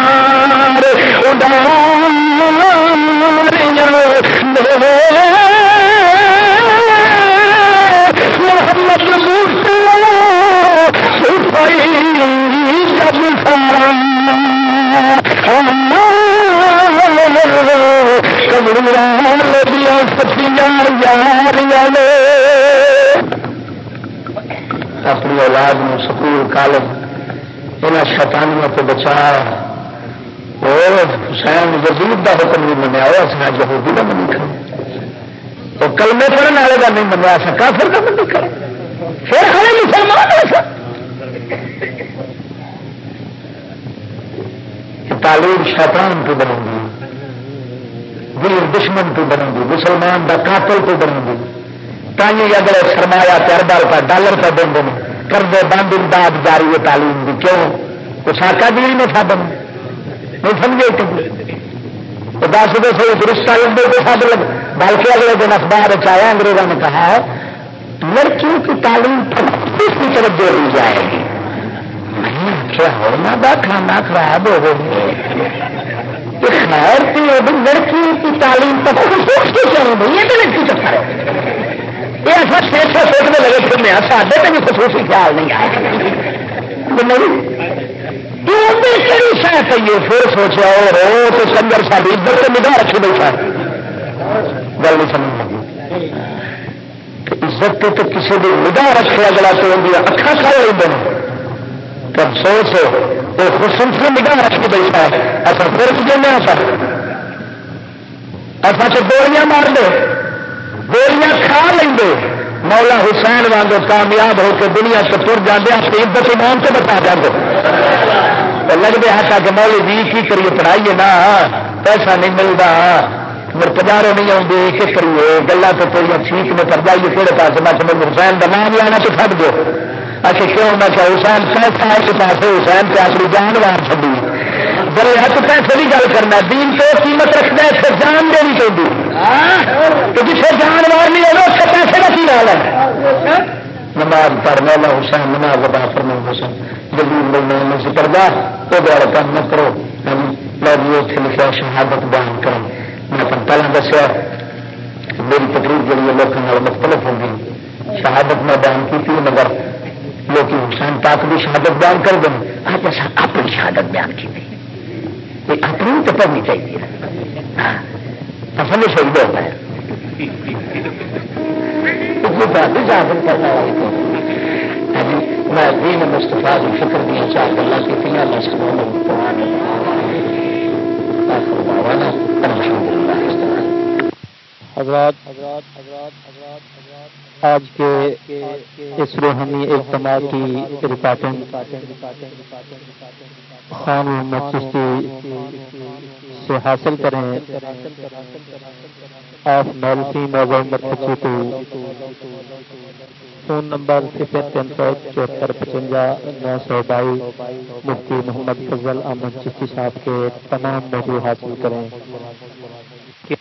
اپنی اولاد میں سکول کالج یہاں شیطانیوں کو بچا۔ اور حسین یزید کا حکم نہیں منیا ہوا سنا یہودی کا منی کرے وہ کلمے پڑھنے والے کا نہیں منیا سا کافر کا منی کرے پھر ہمیں مسلمان ہے تعلیم شیطان پہ بنے گی۔ ویر دشمن پہ بنے گی مسلمان کا قاتل پہ بنے گی تھی اگر سرمایا چربا روپئے ڈالر پہ دیں گے۔ کر دے بند امداد جاری ہے تعلیم کی کیوں؟ وہ ساکا جی نہیں سادن نہیں سمجھے کہ جی۔ دس دس ہوئے درست تعلیم دے سب لگ بلکہ اگلے دن اخبار چایا انگریزوں نے کہا ہے، لڑکیوں کی تعلیم کی طرف دے دی جائے گی؟ کیا ہونا با کھانا خراب ہو گئی خیر کی لڑکی کی تعلیم تک سوچ کے چلو بھائی یہ تو لڑکی چکر ہے۔ یہ ایسا شیر سے سوچنے لگے پھر میں سارے تو بھی خصوصی خیال نہیں آیا۔ کہڑی شہ پیے پھر سوچا رو تو سنگر ساری ادھر تو نگاہ رکھی بیٹھا گل نہیں سمجھ لگی۔ عزت تو کسی بھی نگاہ رکھے اگلا تو اکھا کھا لیتے ہیں تو افسوس وہ خصوصی نگاہ رکھ کے بیٹھا ہے۔ اصل پھر دینا سر اصل؟ تو گولیاں مار دے گولیاں کھا لیں مولا حسین وانگو کامیاب ہو کے دنیا سے تر جانے اپنی عزت ایمان سے بتا جاتے لگتے ہاتھ کہ مولی جی کی کریے، پڑھائیے نا۔ پیسہ نہیں ملتا پجارے نہیں آتے کہ کریے۔ گلا تو کوئی ٹھیک میں کر جائیے کہڑے پاس میں حسین کا نام لانا تو چڑ دو اچھا کیوں؟ میں کہ حسین پیسہ ایک پاس حسین پہ اپنی جان وار چڑی بڑے ہاتھ پیسے بھی گل کرنا دین تو قیمت رکھنا اتنے جان دینی چاہیے۔ تو جسے جان وار نہیں ہوگا اس کے پیسے کا کی حال ہے؟ نماز پڑھ، مولا حسین نماز ادا فرما حسین۔ جدید بولنے سے کردا وہ بڑا کام نہ کرو۔ یعنی میں بھی اتنے لکھا شہادت بیان کروں۔ میں اپنا پہلے دسیا، میری تقریر جی لوگوں مختلف ہوگی شہادت میں بیان کی تھی مگر لوگ حسین پاک بھی شہادت بیان کر دیں۔ آج ایسا اپنی شہادت بیان کی تھی یہ اپنی تو پڑھنی چاہیے۔ ہاں۔ اصل شہید ہوتا ہے۔ ہاں۔ میں دین مستفا کی فکر دیا چار گلا کی حضرات حضرات حضرات حضرات حضرات۔ آج کے اس روحانی اجتماع کی رپاٹن خان محمد چشتی سے حاصل کریں۔ آف مالفی محمد کو فون نمبر صفر تین سو چوہتر پچنجا نو سو بائیس، مفتی محمد فضل احمد چشتی صاحب کے تمام موضوع حاصل کریں۔ جی